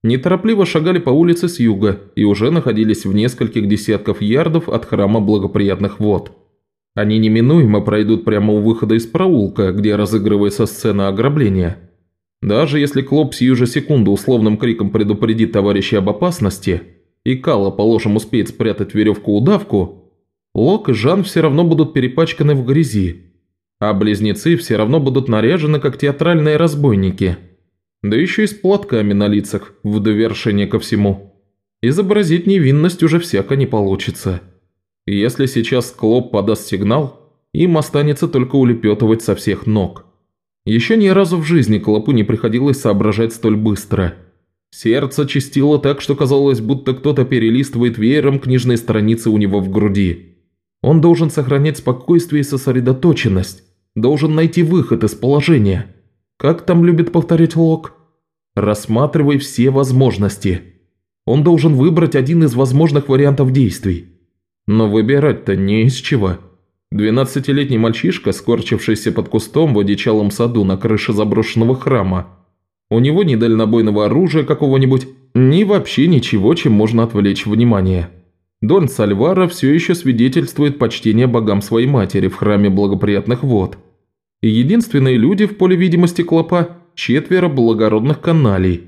неторопливо шагали по улице с юга и уже находились в нескольких десятков ярдов от храма благоприятных вод. Они неминуемо пройдут прямо у выхода из проулка, где разыгрывается сцена ограбления. Даже если Клоп сию же секунду условным криком предупредит товарища об опасности, и Кала, положим, успеет спрятать веревку-удавку, Лок и Жан все равно будут перепачканы в грязи, а близнецы все равно будут наряжены, как театральные разбойники. Да еще и с платками на лицах, в довершение ко всему. Изобразить невинность уже всяко не получится. Если сейчас Клоп подаст сигнал, им останется только улепетывать со всех ног. Еще ни разу в жизни Клопу не приходилось соображать столь быстро. Сердце чистило так, что казалось, будто кто-то перелистывает веером книжные страницы у него в груди. Он должен сохранять спокойствие и сосредоточенность, должен найти выход из положения. Как там любит повторять Лок? Рассматривай все возможности. Он должен выбрать один из возможных вариантов действий. Но выбирать-то не из чего. Двенадцатилетний мальчишка, скорчившийся под кустом в одичалом саду на крыше заброшенного храма. У него ни дальнобойного оружия какого-нибудь, ни вообще ничего, чем можно отвлечь внимание. Дон Сальвара все еще свидетельствует почтение богам своей матери в храме благоприятных вод. И единственные люди в поле видимости клопа – четверо благородных каналей.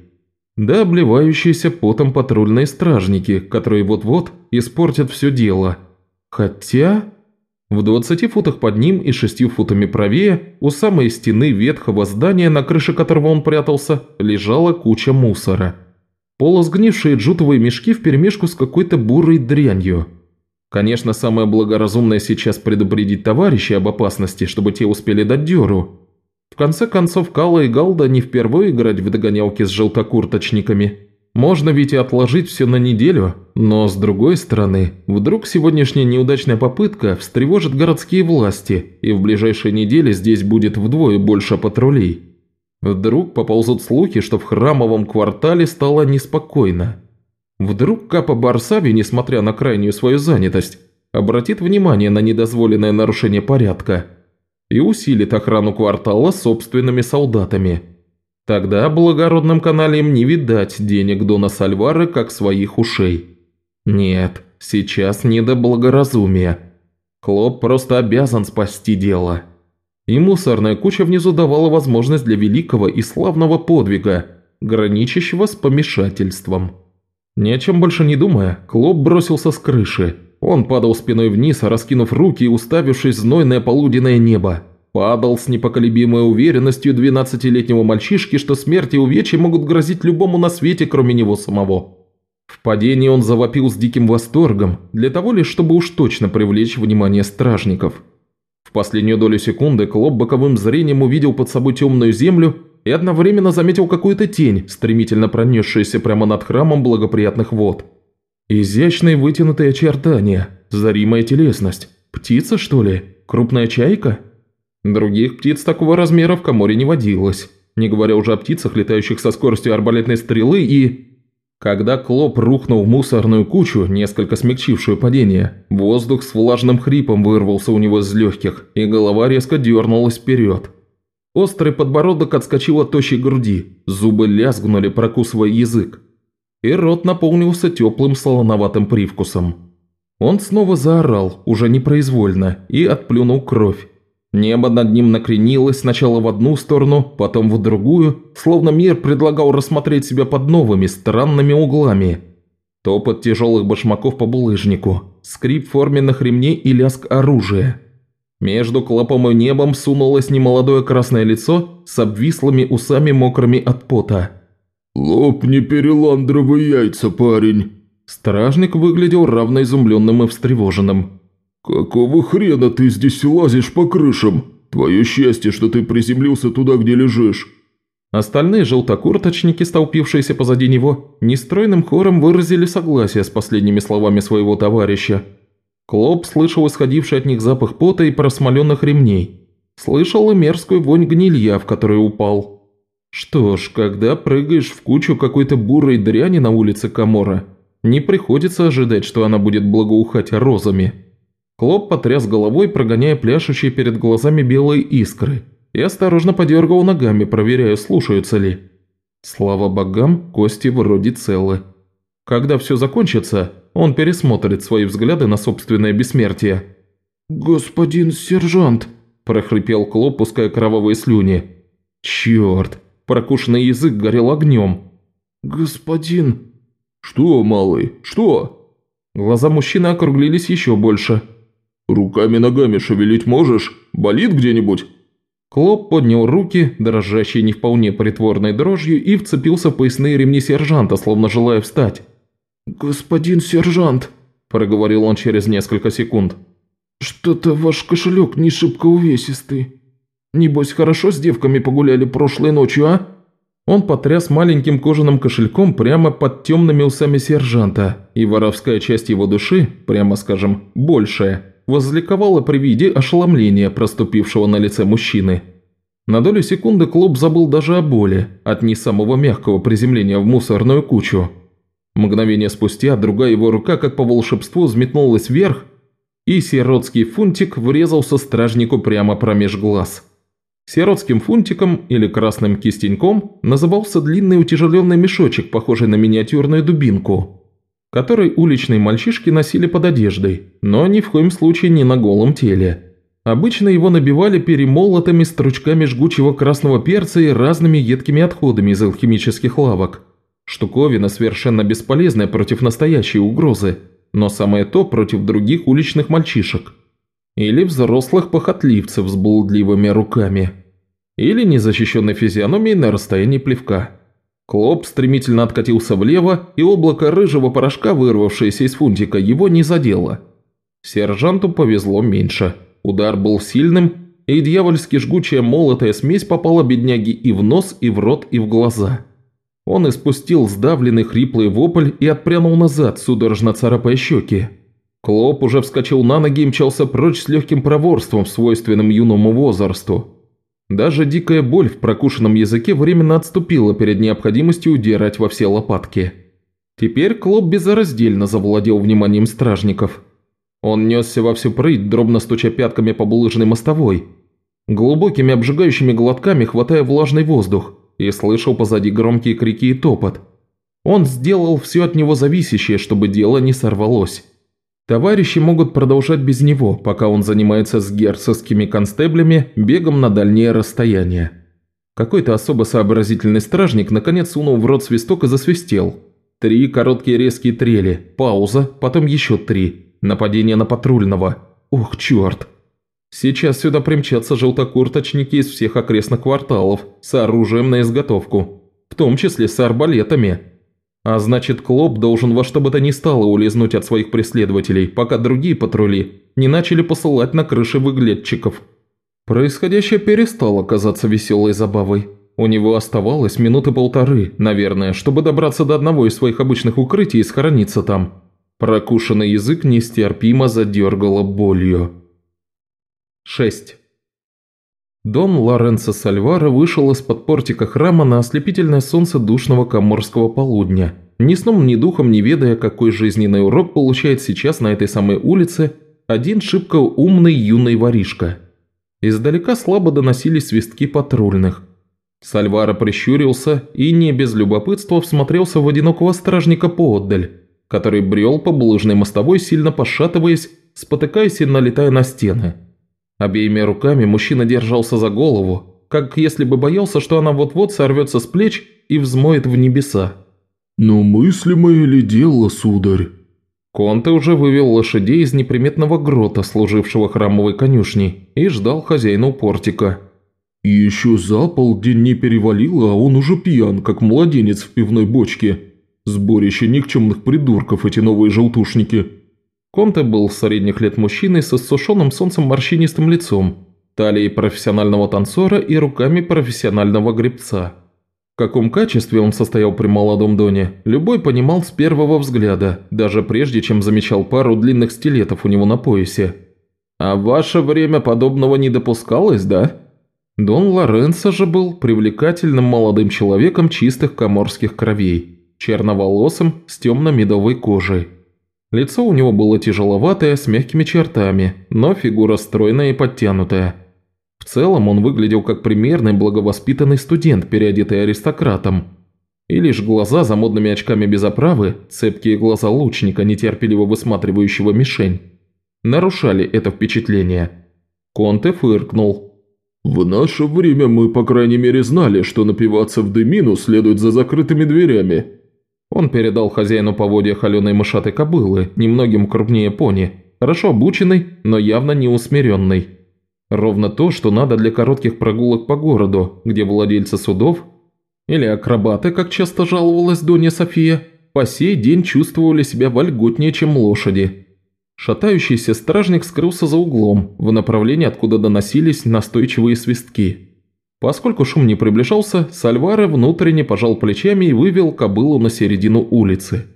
Да обливающиеся потом патрульные стражники, которые вот-вот испортят все дело. Хотя... В 20 футах под ним и 6 футами правее, у самой стены ветхого здания, на крыше которого он прятался, лежала куча мусора – полусгнившие джутовые мешки вперемешку с какой-то бурой дрянью. Конечно, самое благоразумное сейчас предупредить товарищей об опасности, чтобы те успели дать дёру. В конце концов, Кала и Галда не впервые играть в догонялки с желтокурточниками. Можно ведь и отложить все на неделю, но с другой стороны, вдруг сегодняшняя неудачная попытка встревожит городские власти, и в ближайшие недели здесь будет вдвое больше патрулей. Вдруг поползут слухи, что в храмовом квартале стало неспокойно. Вдруг Капа Барсави, несмотря на крайнюю свою занятость, обратит внимание на недозволенное нарушение порядка и усилит охрану квартала собственными солдатами. Тогда благородным каналиям не видать денег Дона Сальвары как своих ушей. Нет, сейчас не до благоразумия. Клоп просто обязан спасти дело. И мусорная куча внизу давала возможность для великого и славного подвига, граничащего с помешательством. Ни о чем больше не думая, Клоп бросился с крыши. Он падал спиной вниз, раскинув руки и уставившись в знойное полуденное небо. Падал с непоколебимой уверенностью двенадцатилетнего мальчишки, что смерть и увечья могут грозить любому на свете, кроме него самого. В падении он завопил с диким восторгом, для того лишь, чтобы уж точно привлечь внимание стражников – в последнюю долю секунды Клоп боковым зрением увидел под собой темную землю и одновременно заметил какую-то тень, стремительно пронесшуюся прямо над храмом благоприятных вод. Изящные вытянутые очертания, заримая телесность. Птица, что ли? Крупная чайка? Других птиц такого размера в Каморе не водилось, не говоря уже о птицах, летающих со скоростью арбалетной стрелы и... Когда Клоп рухнул в мусорную кучу, несколько смягчившую падение, воздух с влажным хрипом вырвался у него из легких, и голова резко дернулась вперед. Острый подбородок отскочил от тощей груди, зубы лязгнули, прокусывая язык. И рот наполнился теплым солоноватым привкусом. Он снова заорал, уже непроизвольно, и отплюнул кровь. Небо над ним накренилось сначала в одну сторону, потом в другую, словно мир предлагал рассмотреть себя под новыми, странными углами. Топот тяжелых башмаков по булыжнику, скрип форменных ремней и лязг оружия. Между клопом и небом сунулось немолодое красное лицо с обвислыми усами мокрыми от пота. «Лопни переландровые яйца, парень!» Стражник выглядел равно изумленным и встревоженным. «Какого хрена ты здесь лазишь по крышам? Твое счастье, что ты приземлился туда, где лежишь». Остальные желтокурточники, столпившиеся позади него, нестройным хором выразили согласие с последними словами своего товарища. Клоп слышал исходивший от них запах пота и просмоленных ремней. Слышал и мерзкую вонь гнилья, в которую упал. Что ж, когда прыгаешь в кучу какой-то бурой дряни на улице Камора, не приходится ожидать, что она будет благоухать розами. Клоп потряс головой, прогоняя пляшущие перед глазами белые искры, и осторожно подергал ногами, проверяя, слушаются ли. Слава богам, кости вроде целы. Когда все закончится, он пересмотрит свои взгляды на собственное бессмертие. «Господин сержант», – прохрипел Клоп, пуская кровавые слюни. «Черт!» – прокушенный язык горел огнем. «Господин...» «Что, малый, что?» Глаза мужчины округлились еще больше – «Руками-ногами шевелить можешь? Болит где-нибудь?» Клоп поднял руки, дрожащие не вполне притворной дрожью, и вцепился в поясные ремни сержанта, словно желая встать. «Господин сержант», – проговорил он через несколько секунд, – «что-то ваш кошелек не шибко увесистый. Небось, хорошо с девками погуляли прошлой ночью, а?» Он потряс маленьким кожаным кошельком прямо под темными усами сержанта, и воровская часть его души, прямо скажем, большая – возликовала при виде ошеломления, проступившего на лице мужчины. На долю секунды Клоп забыл даже о боли от не самого мягкого приземления в мусорную кучу. Мгновение спустя другая его рука, как по волшебству, взметнулась вверх, и сиротский фунтик врезался стражнику прямо промеж глаз. Сиротским фунтиком или красным кистеньком назывался длинный утяжеленный мешочек, похожий на миниатюрную дубинку – который уличные мальчишки носили под одеждой, но ни в коем случае не на голом теле. Обычно его набивали перемолотыми стручками жгучего красного перца и разными едкими отходами из алхимических лавок. Штуковина совершенно бесполезная против настоящей угрозы, но самое то против других уличных мальчишек. Или взрослых похотливцев с блудливыми руками. Или незащищенной физиономией на расстоянии плевка. Клоп стремительно откатился влево, и облако рыжего порошка, вырвавшееся из фунтика, его не задело. Сержанту повезло меньше. Удар был сильным, и дьявольски жгучая молотая смесь попала бедняге и в нос, и в рот, и в глаза. Он испустил сдавленный хриплый вопль и отпрянул назад, судорожно царапая щеки. Клоп уже вскочил на ноги и мчался прочь с легким проворством, свойственным юному возрасту. Даже дикая боль в прокушенном языке временно отступила перед необходимостью удирать во все лопатки. Теперь Клоп безраздельно завладел вниманием стражников. Он несся во всю прыть, дробно стуча пятками по булыжной мостовой, глубокими обжигающими глотками хватая влажный воздух, и слышал позади громкие крики и топот. Он сделал все от него зависящее, чтобы дело не сорвалось. Товарищи могут продолжать без него, пока он занимается с герцогскими констеблями бегом на дальние расстояния. Какой-то особо сообразительный стражник наконец сунул в рот свисток и засвистел. Три короткие резкие трели, пауза, потом еще три. Нападение на патрульного. Ух, черт. Сейчас сюда примчатся желтокурточники из всех окрестных кварталов с оружием на изготовку, в том числе с арбалетами. А значит, Клоп должен во что бы то ни стало улизнуть от своих преследователей, пока другие патрули не начали посылать на крыши выглядчиков. Происходящее перестало казаться веселой забавой. У него оставалось минуты полторы, наверное, чтобы добраться до одного из своих обычных укрытий и схорониться там. Прокушенный язык нестерпимо задергало болью. 6. Дон Лоренцо Сальвара вышел из-под портика храма на ослепительное солнце душного коморского полудня, ни сном, ни духом не ведая, какой жизненный урок получает сейчас на этой самой улице один шибко умный юный воришка. Издалека слабо доносились свистки патрульных. Сальвара прищурился и не без любопытства всмотрелся в одинокого стражника поотдаль, который брел по булыжной мостовой, сильно пошатываясь, спотыкаясь и налетая на стены. Обеими руками мужчина держался за голову, как если бы боялся, что она вот-вот сорвется с плеч и взмоет в небеса. «Но мыслимое ли дело, сударь?» Конте уже вывел лошадей из неприметного грота, служившего храмовой конюшней, и ждал хозяина у портика. Еще за полдень не перевалило, а он уже пьян, как младенец в пивной бочке. Сборище никчемных придурков эти новые желтушники. Конте был средних лет мужчиной со иссушенным солнцем морщинистым лицом, талией профессионального танцора и руками профессионального гребца. В каком качестве он состоял при молодом Доне, любой понимал с первого взгляда, даже прежде чем замечал пару длинных стилетов у него на поясе. «А в ваше время подобного не допускалось, да?» Дон Лоренцо же был привлекательным молодым человеком чистых коморских кровей, черноволосым, с темно-медовой кожей. Лицо у него было тяжеловатое, с мягкими чертами, но фигура стройная и подтянутая – в целом он выглядел как примерный благовоспитанный студент, переодетый аристократом. И лишь глаза за модными очками без оправы, цепкие глаза лучника, нетерпеливо высматривающего мишень, нарушали это впечатление. Конте фыркнул. «В наше время мы, по крайней мере, знали, что напиваться в дымину следует за закрытыми дверями». Он передал хозяину поводья холеной мышатой кобылы, немногим крупнее пони, хорошо обученный, но явно не усмиренный. Ровно то, что надо для коротких прогулок по городу, где владельцы судов или акробаты, как часто жаловалась Донья София, по сей день чувствовали себя вольготнее, чем лошади. Шатающийся стражник скрылся за углом, в направлении, откуда доносились настойчивые свистки. Поскольку шум не приближался, Сальваре внутренне пожал плечами и вывел кобылу на середину улицы.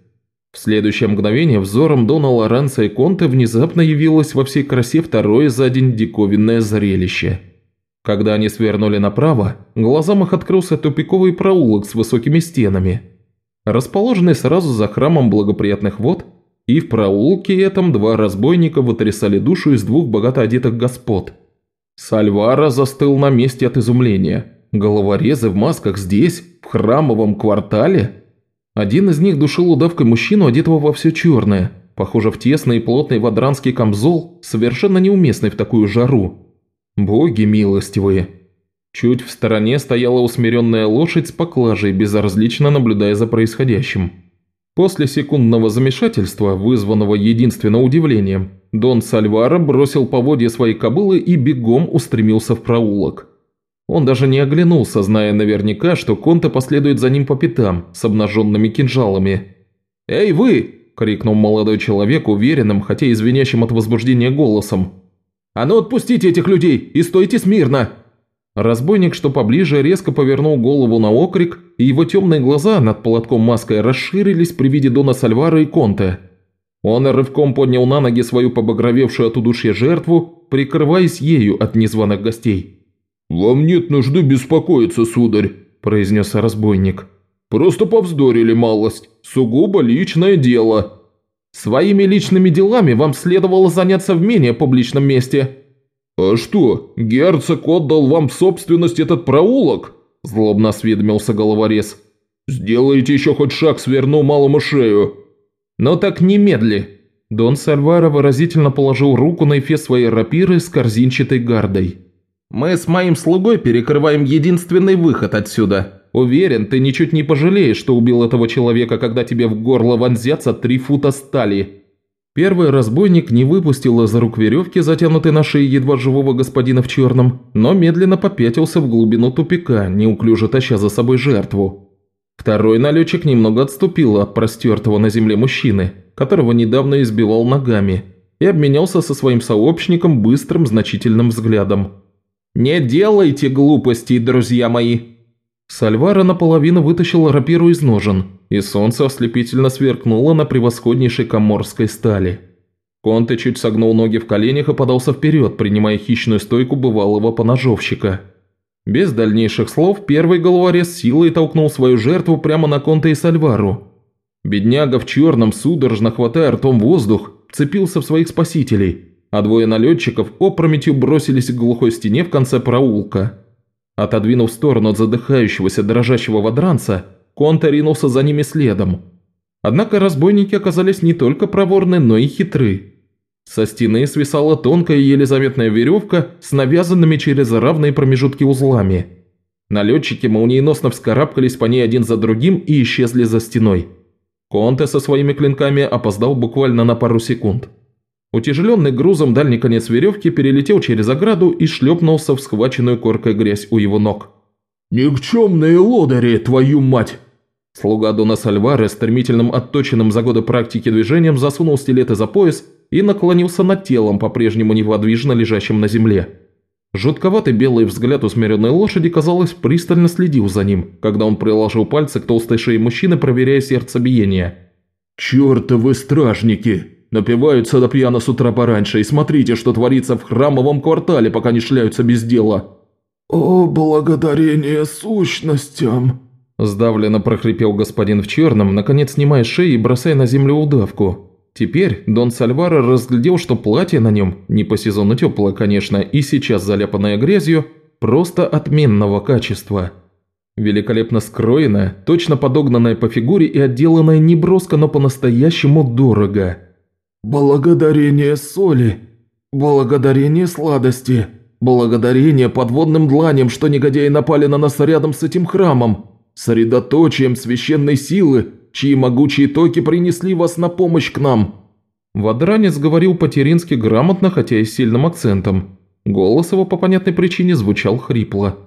В следующее мгновение взором Дона Лоренцо и Конте внезапно явилось во всей красе второе за день диковинное зрелище. Когда они свернули направо, глазам их открылся тупиковый проулок с высокими стенами, расположенный сразу за храмом благоприятных вод, и в проулке этом два разбойника вытрясали душу из двух богато одетых господ. Сальвара застыл на месте от изумления. Головорезы в масках здесь, в храмовом квартале? Один из них душил удавкой мужчину, одетого во все черное, похоже в тесный и плотный вадранский камзол, совершенно неуместный в такую жару. Боги милостивые. Чуть в стороне стояла усмиренная лошадь с поклажей, безразлично наблюдая за происходящим. После секундного замешательства, вызванного единственно удивлением, Дон Сальвара бросил поводья своей кобылы и бегом устремился в проулок. Он даже не оглянулся, зная наверняка, что Конте последует за ним по пятам с обнаженными кинжалами. «Эй, вы!» – крикнул молодой человек уверенным, хотя и звенящим от возбуждения голосом. «А ну отпустите этих людей и стойте смирно!» Разбойник, что поближе, резко повернул голову на окрик, и его темные глаза над полотком маской расширились при виде Дона Сальвара и Конте. Он рывком поднял на ноги свою побагровевшую от удушья жертву, прикрываясь ею от незваных гостей. «Вам нет нужды беспокоиться, сударь», – произнес разбойник. «Просто повздорили малость. Сугубо личное дело». «Своими личными делами вам следовало заняться в менее публичном месте». «А что, герцог отдал вам в собственность этот проулок?» – злобно осведомился головорез. «Сделайте еще хоть шаг, сверну малому шею». «Ну так немедли». Дон Сальвара выразительно положил руку на эфес своей рапиры с корзинчатой гардой. Мы с моим слугой перекрываем единственный выход отсюда. Уверен, ты ничуть не пожалеешь, что убил этого человека, когда тебе в горло вонзятся три фута стали». Первый разбойник не выпустил из рук веревки, затянутой на шее едва живого господина в черном, но медленно попятился в глубину тупика, неуклюже таща за собой жертву. Второй налетчик немного отступил от простертого на земле мужчины, которого недавно избивал ногами, и обменялся со своим сообщником быстрым значительным взглядом. «Не делайте глупостей, друзья мои!» Сальвара наполовину вытащил рапиру из ножен, и солнце ослепительно сверкнуло на превосходнейшей коморской стали. Конте чуть согнул ноги в коленях и подался вперед, принимая хищную стойку бывалого поножовщика. Без дальнейших слов первый головорез силой толкнул свою жертву прямо на Конте и Сальвару. Бедняга в черном, судорожно хватая ртом воздух, цепился в своих спасителей – а двое налетчиков опрометью бросились к глухой стене в конце проулка. Отодвинув сторону от задыхающегося дрожащего водранца, Конта ринулся за ними следом. Однако разбойники оказались не только проворны, но и хитры. Со стены свисала тонкая еле заметная веревка с навязанными через равные промежутки узлами. Налетчики молниеносно вскарабкались по ней один за другим и исчезли за стеной. Конте со своими клинками опоздал буквально на пару секунд. Утяжеленный грузом дальний конец веревки перелетел через ограду и шлепнулся в схваченную коркой грязь у его ног. «Никчемные лодыри, твою мать!» Слуга Дона Сальвары стремительным отточенным за годы практики движением засунул стилеты за пояс и наклонился над телом, по-прежнему неподвижно лежащим на земле. Жутковатый белый взгляд усмиренной лошади, казалось, пристально следил за ним, когда он приложил пальцы к толстой шее мужчины, проверяя сердцебиение. «Чертовы стражники! Напиваются до пьяна с утра пораньше, и смотрите, что творится в храмовом квартале, пока не шляются без дела!» «О, благодарение сущностям!» Сдавленно прохрипел господин в черном, наконец снимая шею и бросая на землю удавку. Теперь Дон Сальваро разглядел, что платье на нем, не по сезону теплое, конечно, и сейчас заляпанное грязью, просто отменного качества. Великолепно скроенное, точно подогнанное по фигуре и отделанное не броско, но по-настоящему дорого. «Благодарение соли, благодарение сладости, благодарение подводным дланям, что негодяи напали на нас рядом с этим храмом, средоточием священной силы, чьи могучие токи принесли вас на помощь к нам». Вадранец говорил по-терински грамотно, хотя и с сильным акцентом. Голос его по понятной причине звучал хрипло.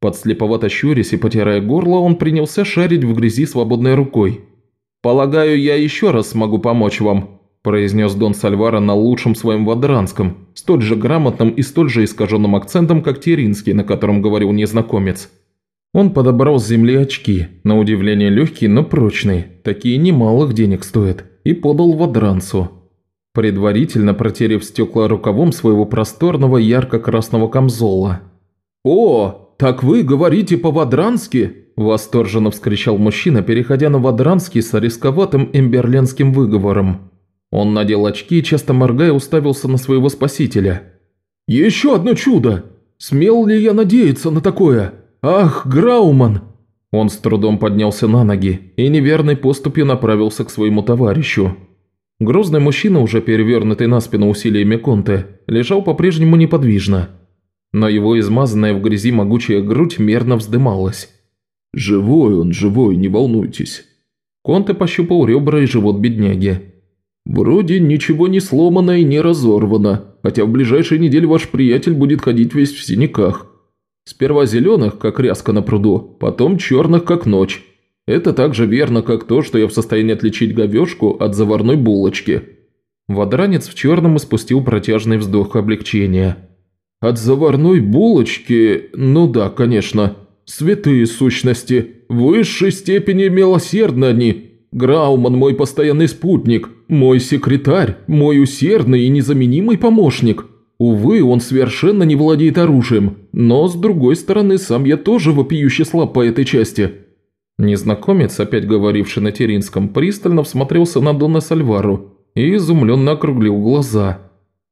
Подслеповато щурясь и потирая горло, он принялся шарить в грязи свободной рукой. «Полагаю, я еще раз смогу помочь вам», – произнес Дон Сальвара на лучшем своем вадранском, столь же грамотным и столь же искаженным акцентом, как теринский, на котором говорил незнакомец. Он подобрал с земли очки, на удивление легкие, но прочные, такие немалых денег стоят, и подал Вадранцу. Предварительно протерев стекла рукавом своего просторного ярко-красного камзола. «О, так вы говорите по-вадрански?» – восторженно вскричал мужчина, переходя на вадранский с рисковатым эмберленским выговором. Он надел очки и, часто моргая, уставился на своего спасителя. «Еще одно чудо! Смел ли я надеяться на такое?» «Ах, Грауман!» Он с трудом поднялся на ноги и неверной поступью направился к своему товарищу. Грозный мужчина, уже перевернутый на спину усилиями Конте, лежал по-прежнему неподвижно. Но его измазанная в грязи могучая грудь мерно вздымалась. «Живой он, живой, не волнуйтесь». Конте пощупал ребра и живот бедняги. «Вроде ничего не сломано и не разорвано, хотя в ближайшие недели ваш приятель будет ходить весь в синяках. Сперва зеленых, как ряска на пруду, потом черных, как ночь. Это так же верно, как то, что я в состоянии отличить говешку от заварной булочки». Водранец в черном испустил протяжный вздох облегчения. «От заварной булочки? Ну да, конечно. Святые сущности. В высшей степени милосердны они. Грауман мой постоянный спутник, мой секретарь, мой усердный и незаменимый помощник». Увы, он совершенно не владеет оружием, но, с другой стороны, сам я тоже вопиюще слаб по этой части». Незнакомец, опять говоривший на Теринском, пристально всмотрелся на Дона Сальвару и изумленно округлил глаза.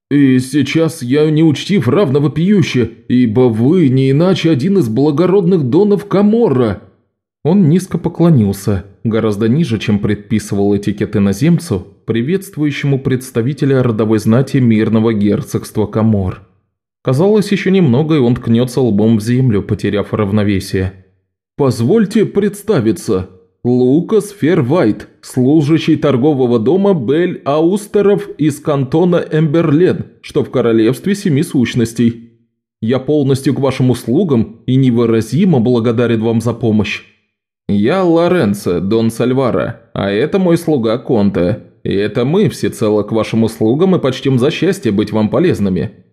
«И сейчас я неучтив равно вопиюще, ибо вы не иначе один из благородных донов Каморра». Он низко поклонился, гораздо ниже, чем предписывал этикет иноземцу, приветствующему представителя родовой знати мирного герцогства Каморр. Казалось, еще немного, и он ткнется лбом в землю, потеряв равновесие. «Позвольте представиться. Лукас Фервайт, служащий торгового дома Бель Аустеров из кантона Эмберлен, что в королевстве семи сущностей. Я полностью к вашим услугам и невыразимо благодарен вам за помощь». «Я Лоренцо, Дон Сальвара, а это мой слуга Конте. И это мы всецело к вашим услугам и почтим за счастье быть вам полезными».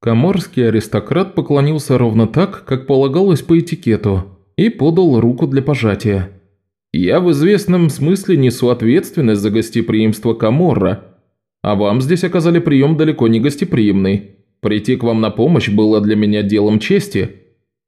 Коморский аристократ поклонился ровно так, как полагалось по этикету, и подал руку для пожатия. «Я в известном смысле несу ответственность за гостеприимство Каморра, а вам здесь оказали прием далеко не гостеприимный. Прийти к вам на помощь было для меня делом чести».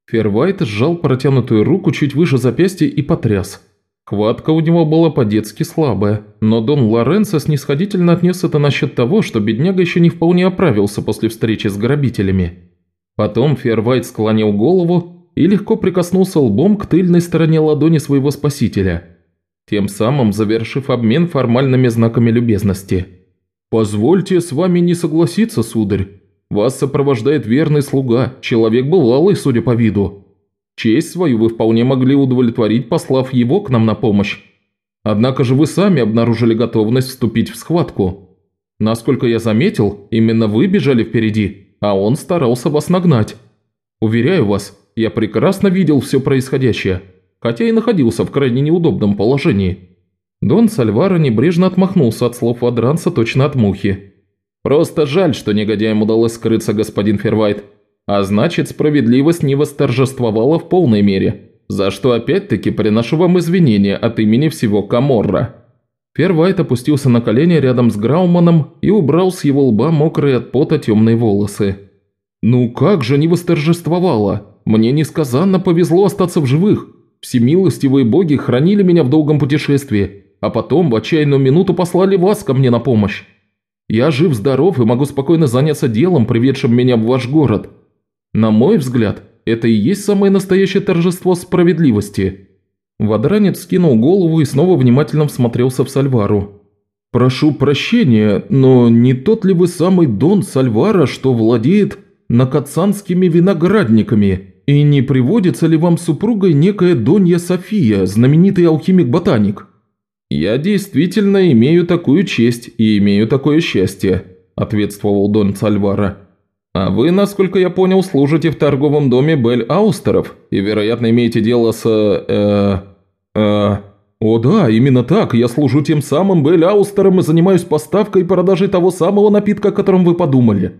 Фервайт сжал протянутую руку чуть выше запястья и потряс – Хватка у него была по-детски слабая, но Дон Лоренцо снисходительно отнес это насчет того, что бедняга еще не вполне оправился после встречи с грабителями. Потом Фервайт склонил голову и легко прикоснулся лбом к тыльной стороне ладони своего спасителя, тем самым завершив обмен формальными знаками любезности. «Позвольте с вами не согласиться, сударь. Вас сопровождает верный слуга, человек бывалый, судя по виду. Честь свою вы вполне могли удовлетворить, послав его к нам на помощь. Однако же вы сами обнаружили готовность вступить в схватку. Насколько я заметил, именно вы бежали впереди, а он старался вас нагнать. Уверяю вас, я прекрасно видел все происходящее, хотя и находился в крайне неудобном положении». Дон Сальваро небрежно отмахнулся от слов Вадранса точно от мухи. «Просто жаль, что негодяям удалось скрыться, господин Фервайт. А значит, справедливость не восторжествовала в полной мере, за что опять-таки приношу вам извинения от имени всего Каморра». Фервайт опустился на колени рядом с Грауманом и убрал с его лба мокрые от пота темные волосы. «Ну как же не восторжествовало? Мне несказанно повезло остаться в живых. Всемилостивые боги хранили меня в долгом путешествии, а потом в отчаянную минуту послали вас ко мне на помощь. Я жив-здоров и могу спокойно заняться делом, приведшим меня в ваш город. На мой взгляд, это и есть самое настоящее торжество справедливости». Водранец скинул голову и снова внимательно всмотрелся в Сальвару. «Прошу прощения, но не тот ли вы самый Дон Сальвара, что владеет накацанскими виноградниками?» «И не приводится ли вам супругой некая Донья София, знаменитый алхимик-ботаник?» «Я действительно имею такую честь и имею такое счастье», – ответствовал Дон Сальвара. «А вы, насколько я понял, служите в торговом доме Бель Аустеров и, вероятно, имеете дело с... э... э... «О да, именно так. Я служу тем самым Бель Аустером и занимаюсь поставкой и продажей того самого напитка, о котором вы подумали.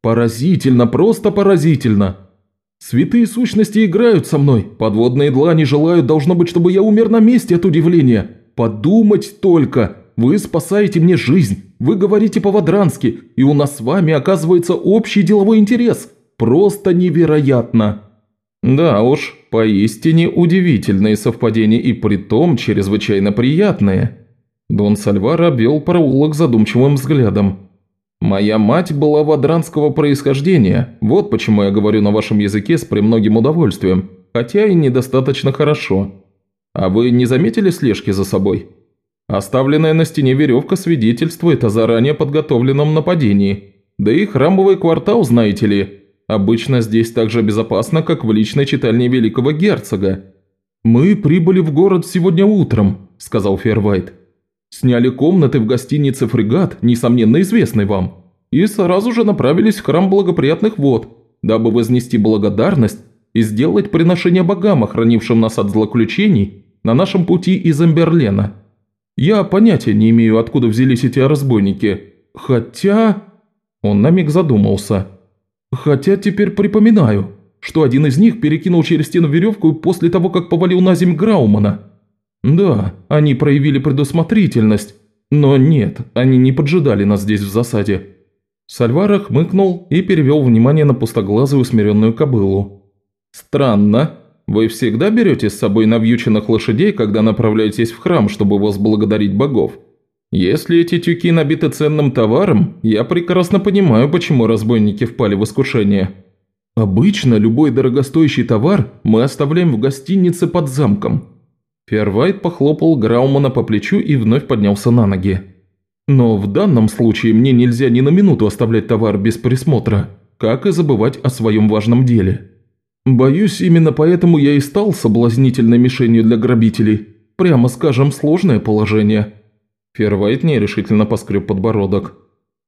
Поразительно, просто поразительно. Святые сущности играют со мной. Подводные длани желают, должно быть, чтобы я умер на месте от удивления. Подумать только. Вы спасаете мне жизнь. Вы говорите по-вадрански. И у нас с вами оказывается общий деловой интерес. Просто невероятно. Да уж, поистине удивительные совпадения и притом чрезвычайно приятные. Дон Сальвар обвел проулок задумчивым взглядом. Моя мать была вадранского происхождения, вот почему я говорю на вашем языке с премногим удовольствием, хотя и недостаточно хорошо. А вы не заметили слежки за собой? Оставленная на стене веревка свидетельствует о заранее подготовленном нападении. Да и храмовый квартал, знаете ли, обычно здесь так же безопасно, как в личной читальне великого герцога. «Мы прибыли в город сегодня утром», – сказал Фервайт. Сняли комнаты в гостинице «Фрегат», несомненно известной вам, и сразу же направились в храм благоприятных вод, дабы вознести благодарность и сделать приношение богам, охранившим нас от злоключений на нашем пути из Эмберлена. Я понятия не имею, откуда взялись эти разбойники, хотя...» Он на миг задумался. «Хотя теперь припоминаю, что один из них перекинул через стену веревку после того, как повалил на землю Граумана». «Да, они проявили предусмотрительность, но нет, они не поджидали нас здесь в засаде». Сальвара хмыкнул и перевел внимание на пустоглазую усмиренную кобылу. «Странно. Вы всегда берете с собой навьюченных лошадей, когда направляетесь в храм, чтобы возблагодарить богов? Если эти тюки набиты ценным товаром, я прекрасно понимаю, почему разбойники впали в искушение». «Обычно любой дорогостоящий товар мы оставляем в гостинице под замком», Фервайт похлопал Граумана по плечу и вновь поднялся на ноги. «Но в данном случае мне нельзя ни на минуту оставлять товар без присмотра, как и забывать о своем важном деле. Боюсь, именно поэтому я и стал соблазнительной мишенью для грабителей. Прямо скажем, сложное положение». Фервайт нерешительно поскреб подбородок.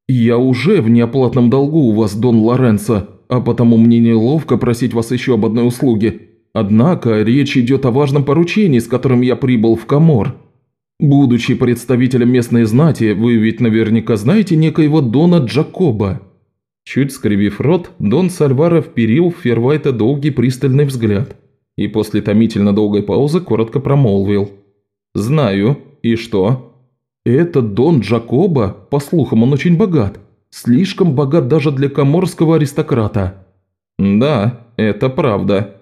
«Я уже в неоплатном долгу у вас, Дон Лоренцо, а потому мне неловко просить вас еще об одной услуге. Однако речь идет о важном поручении, с которым я прибыл в Каморр. Будучи представителем местной знати, вы ведь наверняка знаете некоего Дона Джакоба». Чуть скривив рот, Дон Сальвара вперил в Фервайта долгий пристальный взгляд и после томительно долгой паузы коротко промолвил. «Знаю. И что?» «Этот Дон Джакоба, по слухам, он очень богат. Слишком богат даже для коморского аристократа». «Да, это правда»,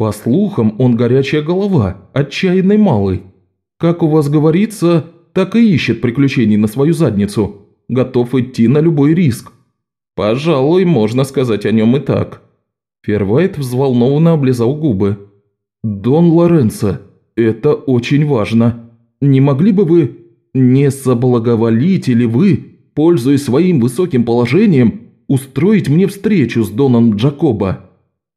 по слухам, он горячая голова, отчаянный малый. Как у вас говорится, так и ищет приключений на свою задницу. Готов идти на любой риск. Пожалуй, можно сказать о нем и так. Фервайт взволнованно облизал губы. «Дон Лоренцо, это очень важно. Не могли бы вы... Не соблаговолите ли вы пользуясь своим высоким положением, устроить мне встречу с Доном Джакоба.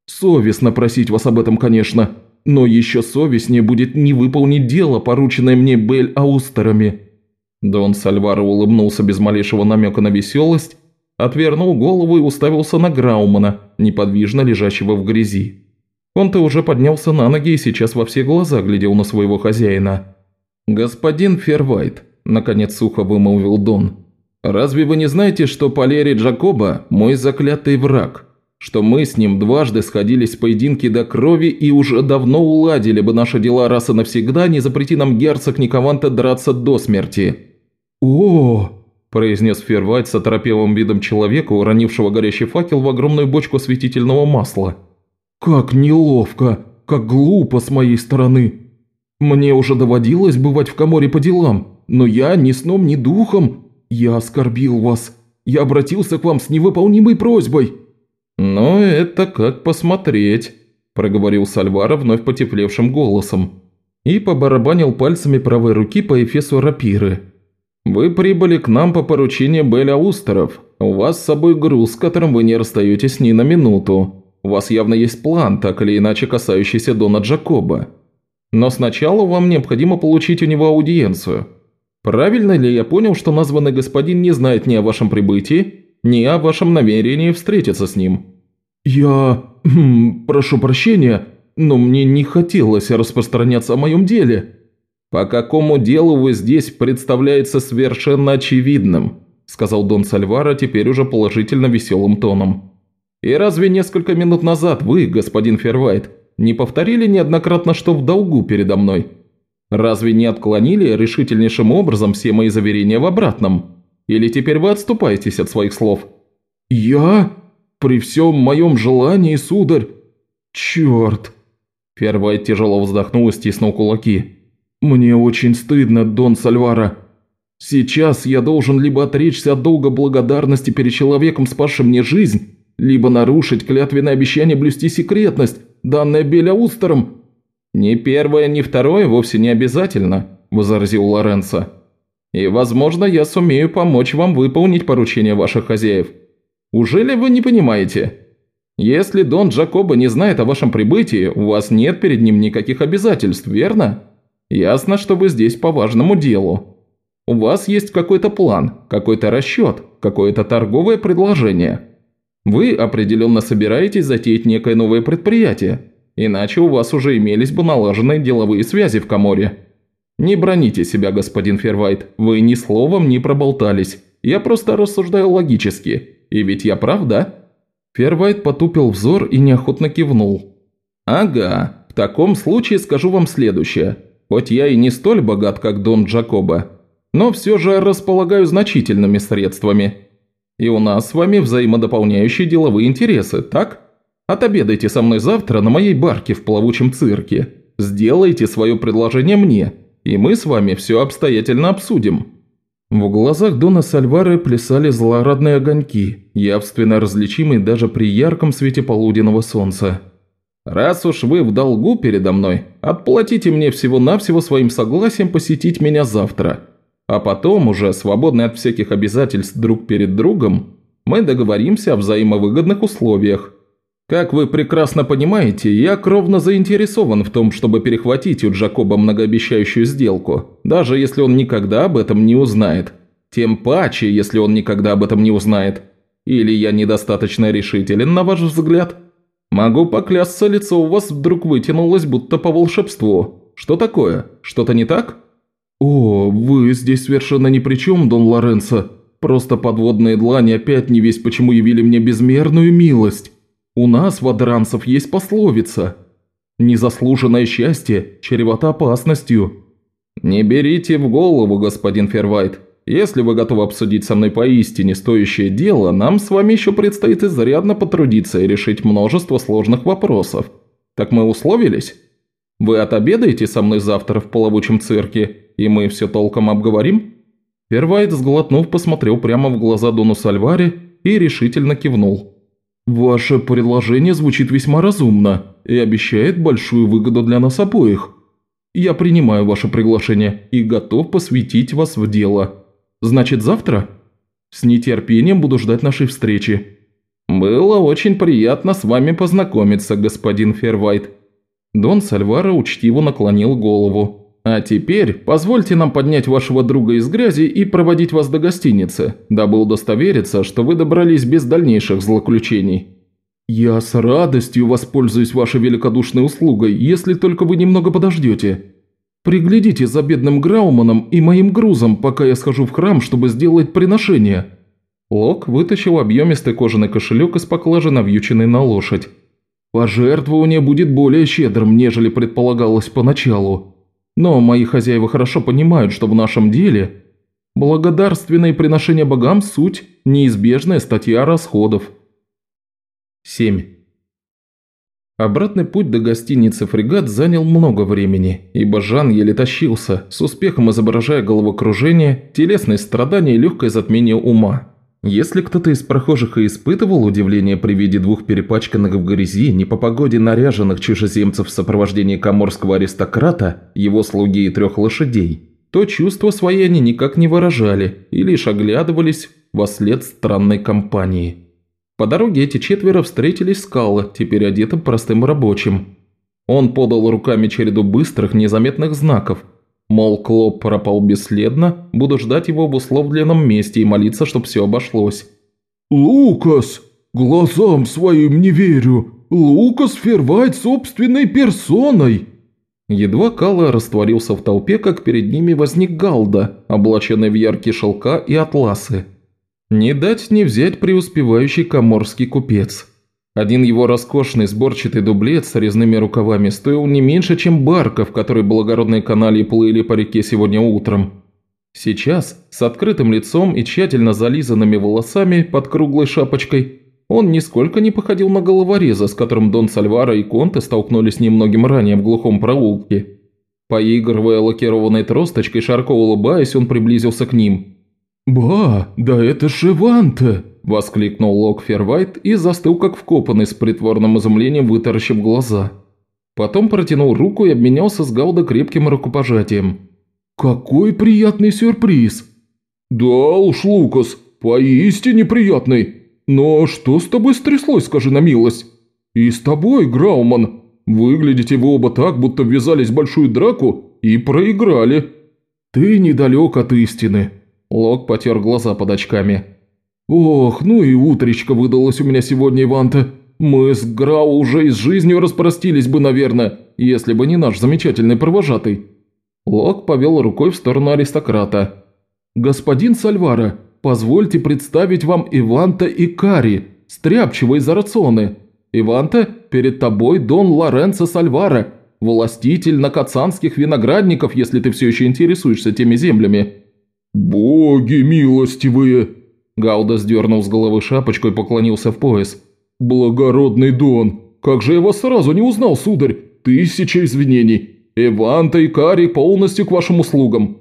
Совестно просить вас об этом, конечно, но еще совестнее будет не выполнить дело, порученное мне Бель Аустерами». Дон Сальваро улыбнулся без малейшего намека на веселость, отвернул голову и уставился на Граумана, неподвижно лежащего в грязи. Он-то уже поднялся на ноги и сейчас во все глаза глядел на своего хозяина. «Господин Фервайт», – наконец сухо вымолвил Дон, – «разве вы не знаете, что Палери Джакоба – мой заклятый враг?» что мы с ним дважды сходились в поединке до крови и уже давно уладили бы наши дела раз и навсегда, не запрети нам герцог Никованта драться до смерти». «О!» – произнес Фервайт с оторопелым видом человека, уронившего горящий факел в огромную бочку осветительного масла. «Как неловко, как глупо с моей стороны. Мне уже доводилось бывать в коморе по делам, но я ни сном, ни духом. Я оскорбил вас. Я обратился к вам с невыполнимой просьбой». «Но это как посмотреть», – проговорил Сальвара вновь потеплевшим голосом и побарабанил пальцами правой руки по эфесу рапиры. «Вы прибыли к нам по поручению Беля Устеров. У вас с собой груз, с которым вы не расстаетесь ни на минуту. У вас явно есть план, так или иначе касающийся Дона Джакоба. Но сначала вам необходимо получить у него аудиенцию. Правильно ли я понял, что названный господин не знает ни о вашем прибытии, ни о вашем намерении встретиться с ним». «Я... Хм, прошу прощения, но мне не хотелось распространяться о моем деле». «По какому делу вы здесь представляется совершенно очевидным», сказал Дон Сальвара теперь уже положительно веселым тоном. «И разве несколько минут назад вы, господин Фервайт, не повторили неоднократно, что в долгу передо мной? Разве не отклонили решительнейшим образом все мои заверения в обратном?» Или теперь вы отступаетесь от своих слов?» «Я? При всем моем желании, сударь? Черт!» Фервайт тяжело вздохнул и стиснул кулаки. «Мне очень стыдно, Дон Сальвара. Сейчас я должен либо отречься от долга благодарности перед человеком, спасшим мне жизнь, либо нарушить клятвенное обещание блюсти секретность, данное Беля Устером». «Ни первое, ни второе вовсе не обязательно», – возразил Лоренцо. И, возможно, я сумею помочь вам выполнить поручение ваших хозяев. Ужели вы не понимаете? Если Дон Джакоба не знает о вашем прибытии, у вас нет перед ним никаких обязательств, верно? Ясно, что вы здесь по важному делу. У вас есть какой-то план, какой-то расчет, какое-то торговое предложение. Вы определенно собираетесь затеять некое новое предприятие, иначе у вас уже имелись бы налаженные деловые связи в Каморе. «Не броните себя, господин Фервайт, вы ни словом не проболтались. Я просто рассуждаю логически. И ведь я прав, да?» Фервайт потупил взор и неохотно кивнул. «Ага, в таком случае скажу вам следующее. Хоть я и не столь богат, как Дон Джакоба, но все же располагаю значительными средствами. И у нас с вами взаимодополняющие деловые интересы, так? Отобедайте со мной завтра на моей барке в плавучем цирке. Сделайте свое предложение мне, и мы с вами все обстоятельно обсудим». В глазах Дона Сальвары плясали злорадные огоньки, явственно различимые даже при ярком свете полуденного солнца. «Раз уж вы в долгу передо мной, отплатите мне всего-навсего своим согласием посетить меня завтра, а потом, уже свободный от всяких обязательств друг перед другом, мы договоримся о взаимовыгодных условиях, как вы прекрасно понимаете, я кровно заинтересован в том, чтобы перехватить у Джакоба многообещающую сделку, даже если он никогда об этом не узнает. Тем паче, если он никогда об этом не узнает. Или я недостаточно решителен, на ваш взгляд? Могу поклясться, лицо у вас вдруг вытянулось, будто по волшебству. Что такое? Что-то не так? О, вы здесь совершенно ни при чем, Дон Лоренцо. Просто подводные длани опять не весь почему явили мне безмерную милость. У нас, вадранцев, есть пословица «Незаслуженное счастье чревато опасностью». «Не берите в голову, господин Фервайт. Если вы готовы обсудить со мной поистине стоящее дело, нам с вами еще предстоит изрядно потрудиться и решить множество сложных вопросов. Так мы условились? Вы отобедаете со мной завтра в плавучем цирке, и мы все толком обговорим?» Фервайт, сглотнув, посмотрел прямо в глаза Дону Сальваре и решительно кивнул. «Ваше предложение звучит весьма разумно и обещает большую выгоду для нас обоих. Я принимаю ваше приглашение и готов посвятить вас в дело. Значит, завтра?» С нетерпением буду ждать нашей встречи». «Было очень приятно с вами познакомиться, господин Фервайт». Дон Сальвара учтиво наклонил голову. «А теперь позвольте нам поднять вашего друга из грязи и проводить вас до гостиницы, дабы удостовериться, что вы добрались без дальнейших злоключений». «Я с радостью воспользуюсь вашей великодушной услугой, если только вы немного подождете. Приглядите за бедным Грауманом и моим грузом, пока я схожу в храм, чтобы сделать приношение». Лок вытащил объемистый кожаный кошелек из поклажи, навьюченный на лошадь. «Пожертвование будет более щедрым, нежели предполагалось поначалу. Но мои хозяева хорошо понимают, что в нашем деле благодарственные приношения богам – суть неизбежная статья расходов». 7. Обратный путь до гостиницы «Фрегат» занял много времени, ибо Жан еле тащился, с успехом изображая головокружение, телесные страдания и легкое затмение ума. Если кто-то из прохожих и испытывал удивление при виде двух перепачканных в грязи, не по погоде наряженных чужеземцев в сопровождении коморского аристократа, его слуги и трех лошадей, то чувства свои они никак не выражали и лишь оглядывались во след странной компании. По дороге эти четверо встретились с Калло, теперь одетым простым рабочим. Он подал руками череду быстрых, незаметных знаков. Мол, Клоп пропал бесследно, буду ждать его в условленном месте и молиться, чтобы все обошлось. «Лукас! Глазам своим не верю! Лукас Фервайт собственной персоной!» Едва Калла растворился в толпе, как перед ними возник Галда, облаченный в яркие шелка и атласы. Не дать не взять преуспевающий коморский купец. Один его роскошный сборчатый дублет с резными рукавами стоил не меньше, чем барка, в которой благородные канали плыли по реке сегодня утром. Сейчас, с открытым лицом и тщательно зализанными волосами под круглой шапочкой, он нисколько не походил на головореза, с которым Дон Сальвара и Конте столкнулись немногим ранее в глухом проулке. Поигрывая лакированной тросточкой, широко улыбаясь, он приблизился к ним – «Ба, да это же Ванта!» – воскликнул Лок Фервайт и застыл как вкопанный с притворным изумлением, вытаращив глаза. Потом протянул руку и обменялся с Гаудо крепким рукопожатием. «Какой приятный сюрприз!» «Да уж, Лукас, поистине приятный. Но что с тобой стряслось, скажи на милость? И с тобой, Грауман. Выглядите вы оба так, будто ввязались в большую драку и проиграли». «Ты недалек от истины», Лок потер глаза под очками. «Ох, ну и утречка выдалась у меня сегодня, Иванта. Мы с Грау уже и с жизнью распростились бы, наверное, если бы не наш замечательный провожатый». Лок повел рукой в сторону аристократа. «Господин Сальвара, позвольте представить вам Иванта и Кари, стряпчего из рационы. Иванта, перед тобой Дон Лоренцо Сальвара, властитель накацанских виноградников, если ты все еще интересуешься теми землями». «Боги милостивые!» Гауда сдернул с головы шапочку и поклонился в пояс. «Благородный Дон! Как же я вас сразу не узнал, сударь! Тысяча извинений! Эванта и Кари полностью к вашим услугам!»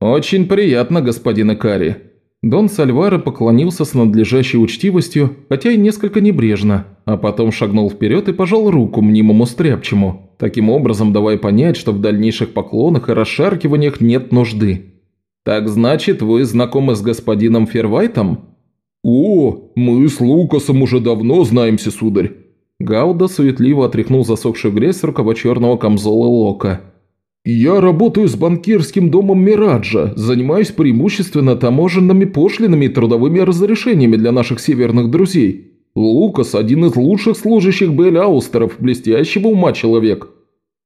«Очень приятно, господин Икари». Дон Сальвара поклонился с надлежащей учтивостью, хотя и несколько небрежно, а потом шагнул вперед и пожал руку мнимому стряпчему, таким образом давая понять, что в дальнейших поклонах и расшаркиваниях нет нужды. «Так значит, вы знакомы с господином Фервайтом?» «О, мы с Лукасом уже давно знаемся, сударь». Гауда суетливо отряхнул засохшую грязь рукава черного камзола Лока. «Я работаю с банкирским домом Мираджа, занимаюсь преимущественно таможенными пошлинами и трудовыми разрешениями для наших северных друзей. Лукас – один из лучших служащих Бель-Аустеров, блестящего ума человек».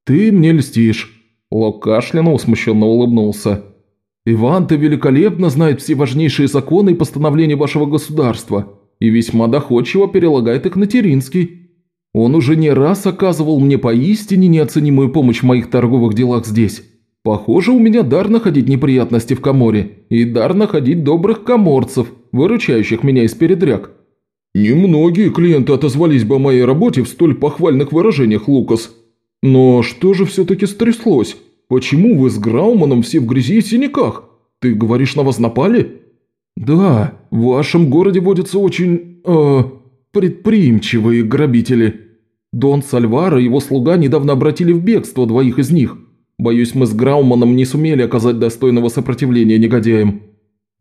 «Ты мне льстишь», – Лок кашлянул, смущенно улыбнулся. Иван-то великолепно знает все важнейшие законы и постановления вашего государства и весьма доходчиво перелагает их на Теринский. Он уже не раз оказывал мне поистине неоценимую помощь в моих торговых делах здесь. Похоже, у меня дар находить неприятности в коморе и дар находить добрых коморцев, выручающих меня из передряг». «Немногие клиенты отозвались бы о моей работе в столь похвальных выражениях, Лукас. Но что же все-таки стряслось?» «Почему вы с Грауманом все в грязи и синяках? Ты говоришь, на вас напали?» «Да, в вашем городе водятся очень... э... предприимчивые грабители. Дон Сальвара и его слуга недавно обратили в бегство двоих из них. Боюсь, мы с Грауманом не сумели оказать достойного сопротивления негодяям».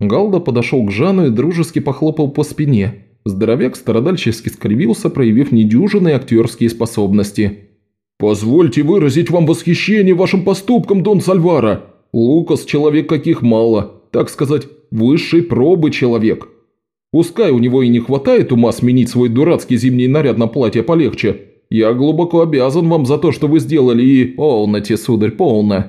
Галда подошел к Жану и дружески похлопал по спине. Здоровяк страдальчески скривился, проявив недюжинные актерские способности. «Позвольте выразить вам восхищение вашим поступком, Дон Сальвара. Лукас – человек каких мало, так сказать, высшей пробы человек. Пускай у него и не хватает ума сменить свой дурацкий зимний наряд на платье полегче, я глубоко обязан вам за то, что вы сделали и...» «Полноте, сударь, полно!»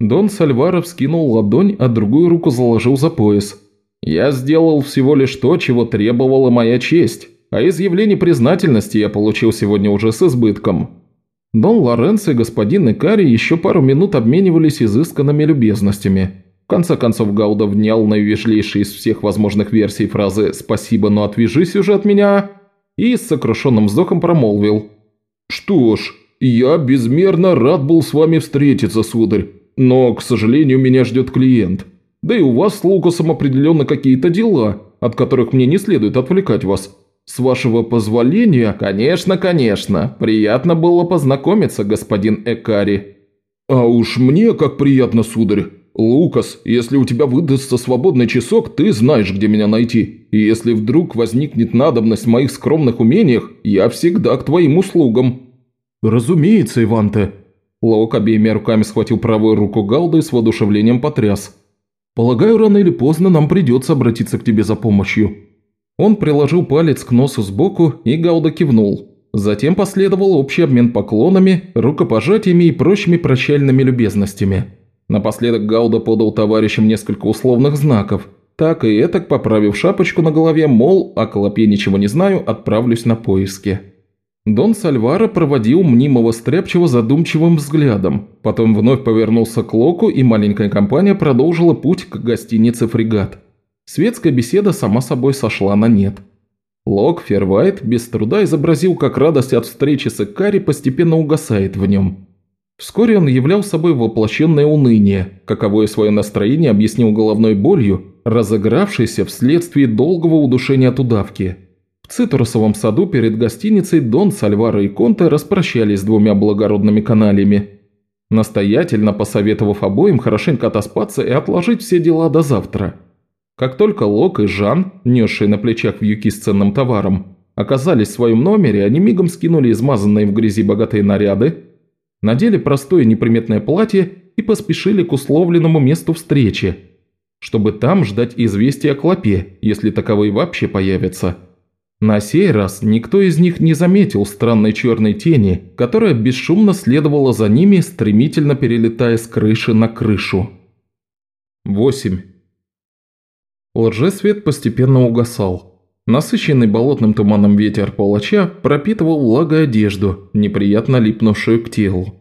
Дон Сальвара вскинул ладонь, а другую руку заложил за пояс. «Я сделал всего лишь то, чего требовала моя честь, а изъявление признательности я получил сегодня уже с избытком». Дон Лоренцо и господин Икари еще пару минут обменивались изысканными любезностями. В конце концов Гауда внял наивежливейшей из всех возможных версий фразы «Спасибо, но отвяжись уже от меня» и с сокрушенным вздохом промолвил. «Что ж, я безмерно рад был с вами встретиться, сударь. Но, к сожалению, меня ждет клиент. Да и у вас с Лукасом определенно какие-то дела, от которых мне не следует отвлекать вас. С вашего позволения...» «Конечно, конечно. Приятно было познакомиться, господин Экари». «А уж мне как приятно, сударь. Лукас, если у тебя выдастся свободный часок, ты знаешь, где меня найти. И если вдруг возникнет надобность в моих скромных умениях, я всегда к твоим услугам». «Разумеется, Иванте», Лок обеими руками схватил правую руку Галда и с воодушевлением потряс. «Полагаю, рано или поздно нам придется обратиться к тебе за помощью». Он приложил палец к носу сбоку, и Гауда кивнул. Затем последовал общий обмен поклонами, рукопожатиями и прочими прощальными любезностями. Напоследок Гауда подал товарищам несколько условных знаков. Так и этак, поправив шапочку на голове, мол, о Колопе ничего не знаю, отправлюсь на поиски. Дон Сальвара проводил мнимого стряпчего задумчивым взглядом, потом вновь повернулся к Локу, и маленькая компания продолжила путь к гостинице «Фрегат». Светская беседа сама собой сошла на нет. Лок Фервайт без труда изобразил, как радость от встречи с Икари постепенно угасает в нем. Вскоре он являл собой воплощенное уныние, каковое свое настроение объяснил головной болью, разыгравшейся вследствие долгого удушения от удавки – в цитрусовом саду перед гостиницей Дон, Сальвара и Конте распрощались с двумя благородными каналиями, настоятельно посоветовав обоим хорошенько отоспаться и отложить все дела до завтра. Как только Лок и Жан, несшие на плечах вьюки с ценным товаром, оказались в своем номере, они мигом скинули измазанные в грязи богатые наряды, надели простое неприметное платье и поспешили к условленному месту встречи, чтобы там ждать известия о клопе, если таковые вообще появятся. На сей раз никто из них не заметил странной черной тени, которая бесшумно следовала за ними, стремительно перелетая с крыши на крышу. 8. Лжесвет постепенно угасал. Насыщенный болотным туманом ветер палача пропитывал влагой одежду, неприятно липнувшую к телу.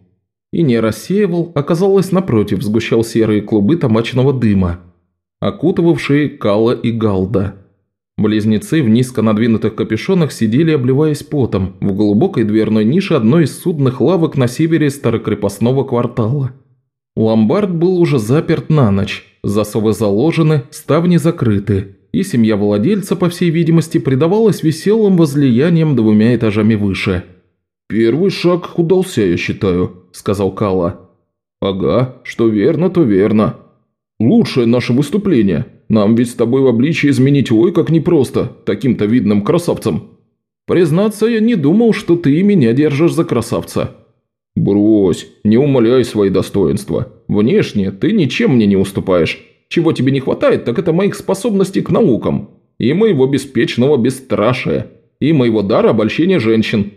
И не рассеивал, оказалось напротив, сгущал серые клубы томачного дыма, окутывавшие Кала и Галда. Близнецы в низко надвинутых капюшонах сидели, обливаясь потом, в глубокой дверной нише одной из судных лавок на севере старокрепостного квартала. Ломбард был уже заперт на ночь, засовы заложены, ставни закрыты, и семья владельца, по всей видимости, предавалась веселым возлияниям двумя этажами выше. «Первый шаг удался, я считаю», – сказал Кала. «Ага, что верно, то верно. Лучшее наше выступление», нам ведь с тобой в обличии изменить ой как непросто, таким-то видным красавцем. Признаться, я не думал, что ты меня держишь за красавца. Брось, не умаляй свои достоинства. Внешне ты ничем мне не уступаешь. Чего тебе не хватает, так это моих способностей к наукам. И моего беспечного бесстрашия. И моего дара обольщения женщин.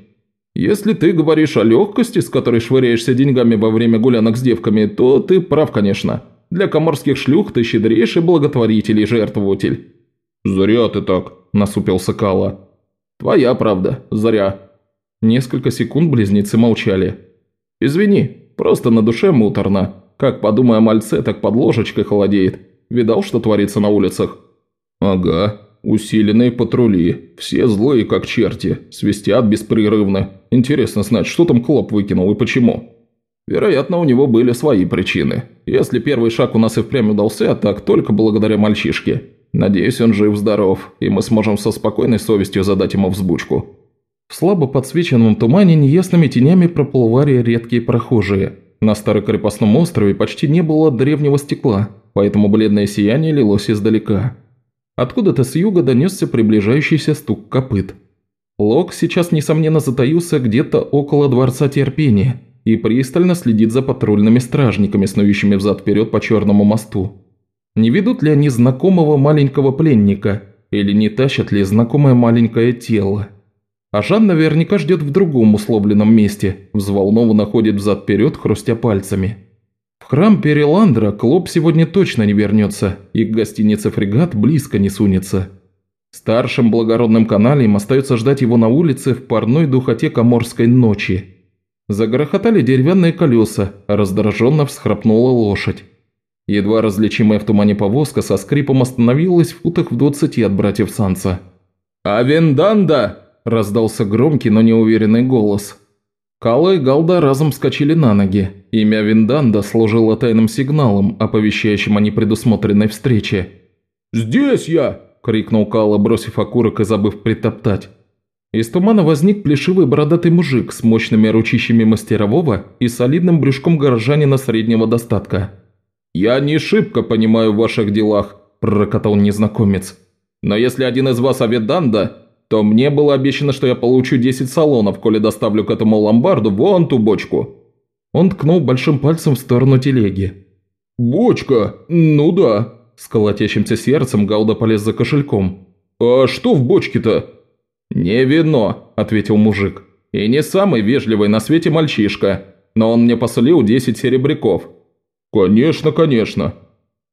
Если ты говоришь о легкости, с которой швыряешься деньгами во время гулянок с девками, то ты прав, конечно. Для коморских шлюх ты щедрейший благотворитель и жертвователь». «Зря ты так», – насупился Кала. «Твоя правда, зря». Несколько секунд близнецы молчали. «Извини, просто на душе муторно. Как подумай о мальце, так под ложечкой холодеет. Видал, что творится на улицах?» «Ага, усиленные патрули. Все злые, как черти. Свистят беспрерывно. Интересно знать, что там Клоп выкинул и почему?» Вероятно, у него были свои причины. Если первый шаг у нас и впрямь удался, так только благодаря мальчишке. Надеюсь, он жив-здоров, и мы сможем со спокойной совестью задать ему взбучку». В слабо подсвеченном тумане неясными тенями проплывали редкие прохожие. На старокрепостном острове почти не было древнего стекла, поэтому бледное сияние лилось издалека. Откуда-то с юга донесся приближающийся стук копыт. Лок сейчас, несомненно, затаился где-то около Дворца Терпения и пристально следит за патрульными стражниками, снующими взад-вперед по Черному мосту. Не ведут ли они знакомого маленького пленника, или не тащат ли знакомое маленькое тело? А Жан наверняка ждет в другом условленном месте, взволнованно ходит взад-вперед, хрустя пальцами. В храм Переландра Клоп сегодня точно не вернется, и к гостинице «Фрегат» близко не сунется. Старшим благородным каналием остается ждать его на улице в парной духоте коморской ночи. Загрохотали деревянные колеса, раздраженно всхрапнула лошадь. Едва различимая в тумане повозка со скрипом остановилась в футах в двадцати от братьев Санса. «Авенданда!» – раздался громкий, но неуверенный голос. Кала и Галда разом вскочили на ноги. Имя Винданда служило тайным сигналом, оповещающим о непредусмотренной встрече. «Здесь я!» – крикнул Кала, бросив окурок и забыв притоптать. Из тумана возник плешивый бородатый мужик с мощными ручищами мастерового и солидным брюшком горожанина среднего достатка. «Я не шибко понимаю в ваших делах», – пророкотал незнакомец. «Но если один из вас Аведанда, то мне было обещано, что я получу 10 салонов, коли доставлю к этому ломбарду вон ту бочку». Он ткнул большим пальцем в сторону телеги. «Бочка? Ну да». С колотящимся сердцем Гауда полез за кошельком. «А что в бочке-то?» «Не вино», – ответил мужик. «И не самый вежливый на свете мальчишка, но он мне посолил 10 серебряков». «Конечно, конечно».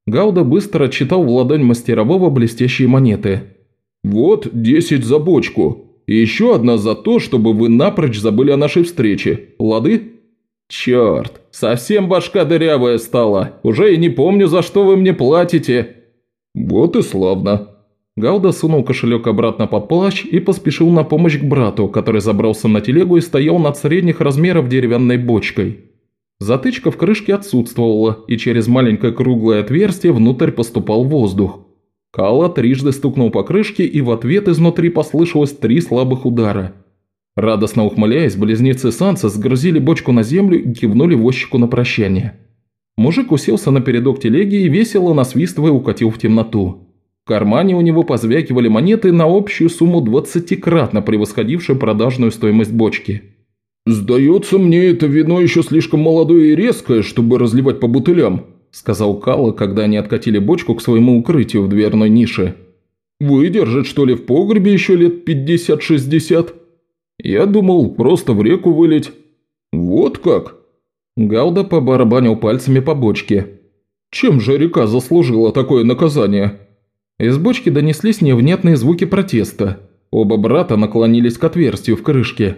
Гауда быстро отчитал в ладонь мастерового блестящие монеты. «Вот десять за бочку. И еще одна за то, чтобы вы напрочь забыли о нашей встрече. Лады?» «Черт, совсем башка дырявая стала. Уже и не помню, за что вы мне платите». «Вот и славно». Гауда сунул кошелек обратно под плащ и поспешил на помощь к брату, который забрался на телегу и стоял над средних размеров деревянной бочкой. Затычка в крышке отсутствовала, и через маленькое круглое отверстие внутрь поступал воздух. Кала трижды стукнул по крышке, и в ответ изнутри послышалось три слабых удара. Радостно ухмыляясь, близнецы Санса сгрузили бочку на землю и кивнули возчику на прощание. Мужик уселся на передок телеги и весело насвистывая укатил в темноту. В кармане у него позвякивали монеты на общую сумму двадцатикратно превосходившую продажную стоимость бочки. «Сдается мне, это вино еще слишком молодое и резкое, чтобы разливать по бутылям», – сказал Калла, когда они откатили бочку к своему укрытию в дверной нише. «Выдержит, что ли, в погребе еще лет пятьдесят-шестьдесят? Я думал, просто в реку вылить. Вот как?» Гауда побарабанил пальцами по бочке. «Чем же река заслужила такое наказание?» Из бочки донеслись невнятные звуки протеста. Оба брата наклонились к отверстию в крышке.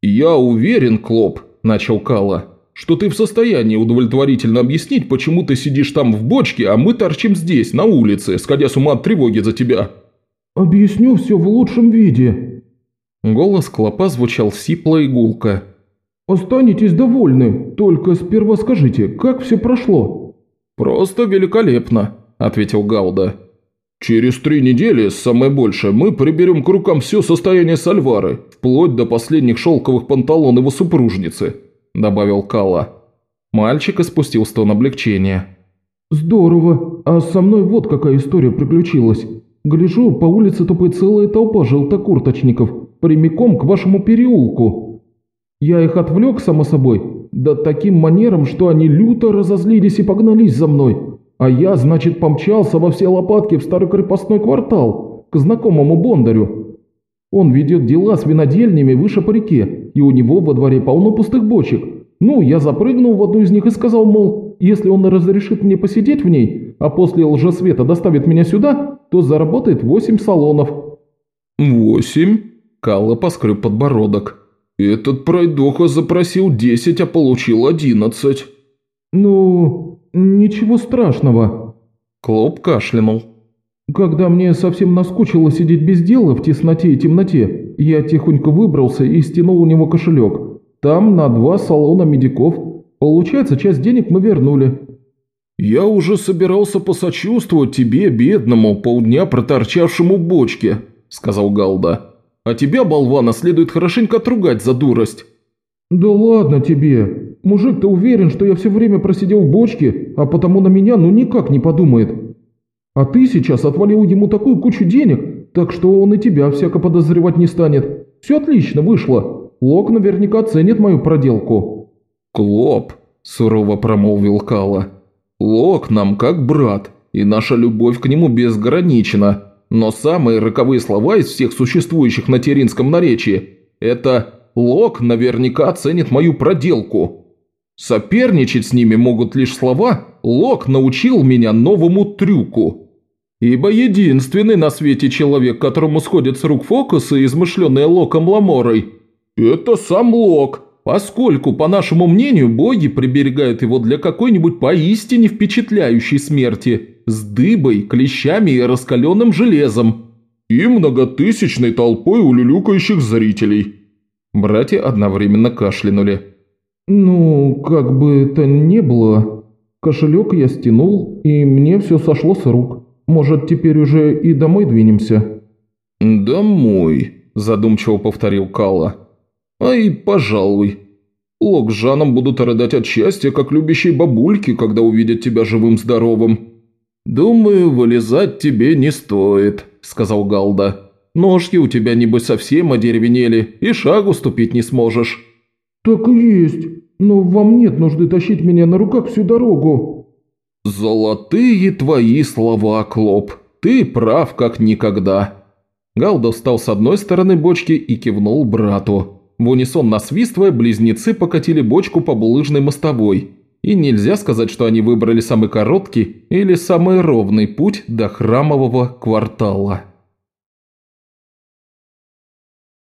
«Я уверен, Клоп», – начал Кала, – «что ты в состоянии удовлетворительно объяснить, почему ты сидишь там в бочке, а мы торчим здесь, на улице, сходя с ума от тревоги за тебя». «Объясню все в лучшем виде». Голос Клопа звучал сипло и гулко. «Останетесь довольны, только сперва скажите, как все прошло?» «Просто великолепно», – ответил Гауда. «Через три недели, самое большее, мы приберем к рукам все состояние Сальвары, вплоть до последних шелковых панталон его супружницы», – добавил Калла. Мальчик испустил стон облегчения. «Здорово. А со мной вот какая история приключилась. Гляжу, по улице топает целая толпа желтокурточников, прямиком к вашему переулку. Я их отвлек, само собой, да таким манером, что они люто разозлились и погнались за мной». А я, значит, помчался во все лопатки в старый крепостной квартал, к знакомому Бондарю. Он ведет дела с винодельнями выше по реке, и у него во дворе полно пустых бочек. Ну, я запрыгнул в одну из них и сказал, мол, если он разрешит мне посидеть в ней, а после лжесвета доставит меня сюда, то заработает восемь салонов». «Восемь?» – Калла поскреб подбородок. «Этот пройдоха запросил десять, а получил одиннадцать». «Ну, «Ничего страшного». Клоп кашлянул. «Когда мне совсем наскучило сидеть без дела в тесноте и темноте, я тихонько выбрался и стянул у него кошелек. Там на два салона медиков. Получается, часть денег мы вернули». «Я уже собирался посочувствовать тебе, бедному, полдня проторчавшему бочке», – сказал Галда. «А тебя, болвана, следует хорошенько отругать за дурость». «Да ладно тебе. Мужик-то уверен, что я все время просидел в бочке, а потому на меня ну никак не подумает. А ты сейчас отвалил ему такую кучу денег, так что он и тебя всяко подозревать не станет. Все отлично вышло. Лок наверняка ценит мою проделку». «Клоп», – сурово промолвил Кала. «Лок нам как брат, и наша любовь к нему безгранична. Но самые роковые слова из всех существующих на теринском наречии – это «Лок наверняка ценит мою проделку». Соперничать с ними могут лишь слова «Лок научил меня новому трюку». Ибо единственный на свете человек, которому сходят с рук фокусы, измышленные Локом Ламорой, это сам Лок, поскольку, по нашему мнению, боги приберегают его для какой-нибудь поистине впечатляющей смерти с дыбой, клещами и раскаленным железом. И многотысячной толпой улюлюкающих зрителей. Братья одновременно кашлянули. «Ну, как бы это ни было, кошелек я стянул, и мне все сошло с рук. Может, теперь уже и домой двинемся?» «Домой», – задумчиво повторил Калла. «Ай, пожалуй. Лок с Жаном будут рыдать от счастья, как любящие бабульки, когда увидят тебя живым-здоровым». «Думаю, вылезать тебе не стоит», – сказал Галда. «Ножки у тебя, небось, совсем одеревенели, и шагу ступить не сможешь». «Так и есть, но вам нет нужды тащить меня на руках всю дорогу». «Золотые твои слова, Клоп, ты прав как никогда». Галдо встал с одной стороны бочки и кивнул брату. В унисон насвистывая, близнецы покатили бочку по булыжной мостовой. И нельзя сказать, что они выбрали самый короткий или самый ровный путь до храмового квартала.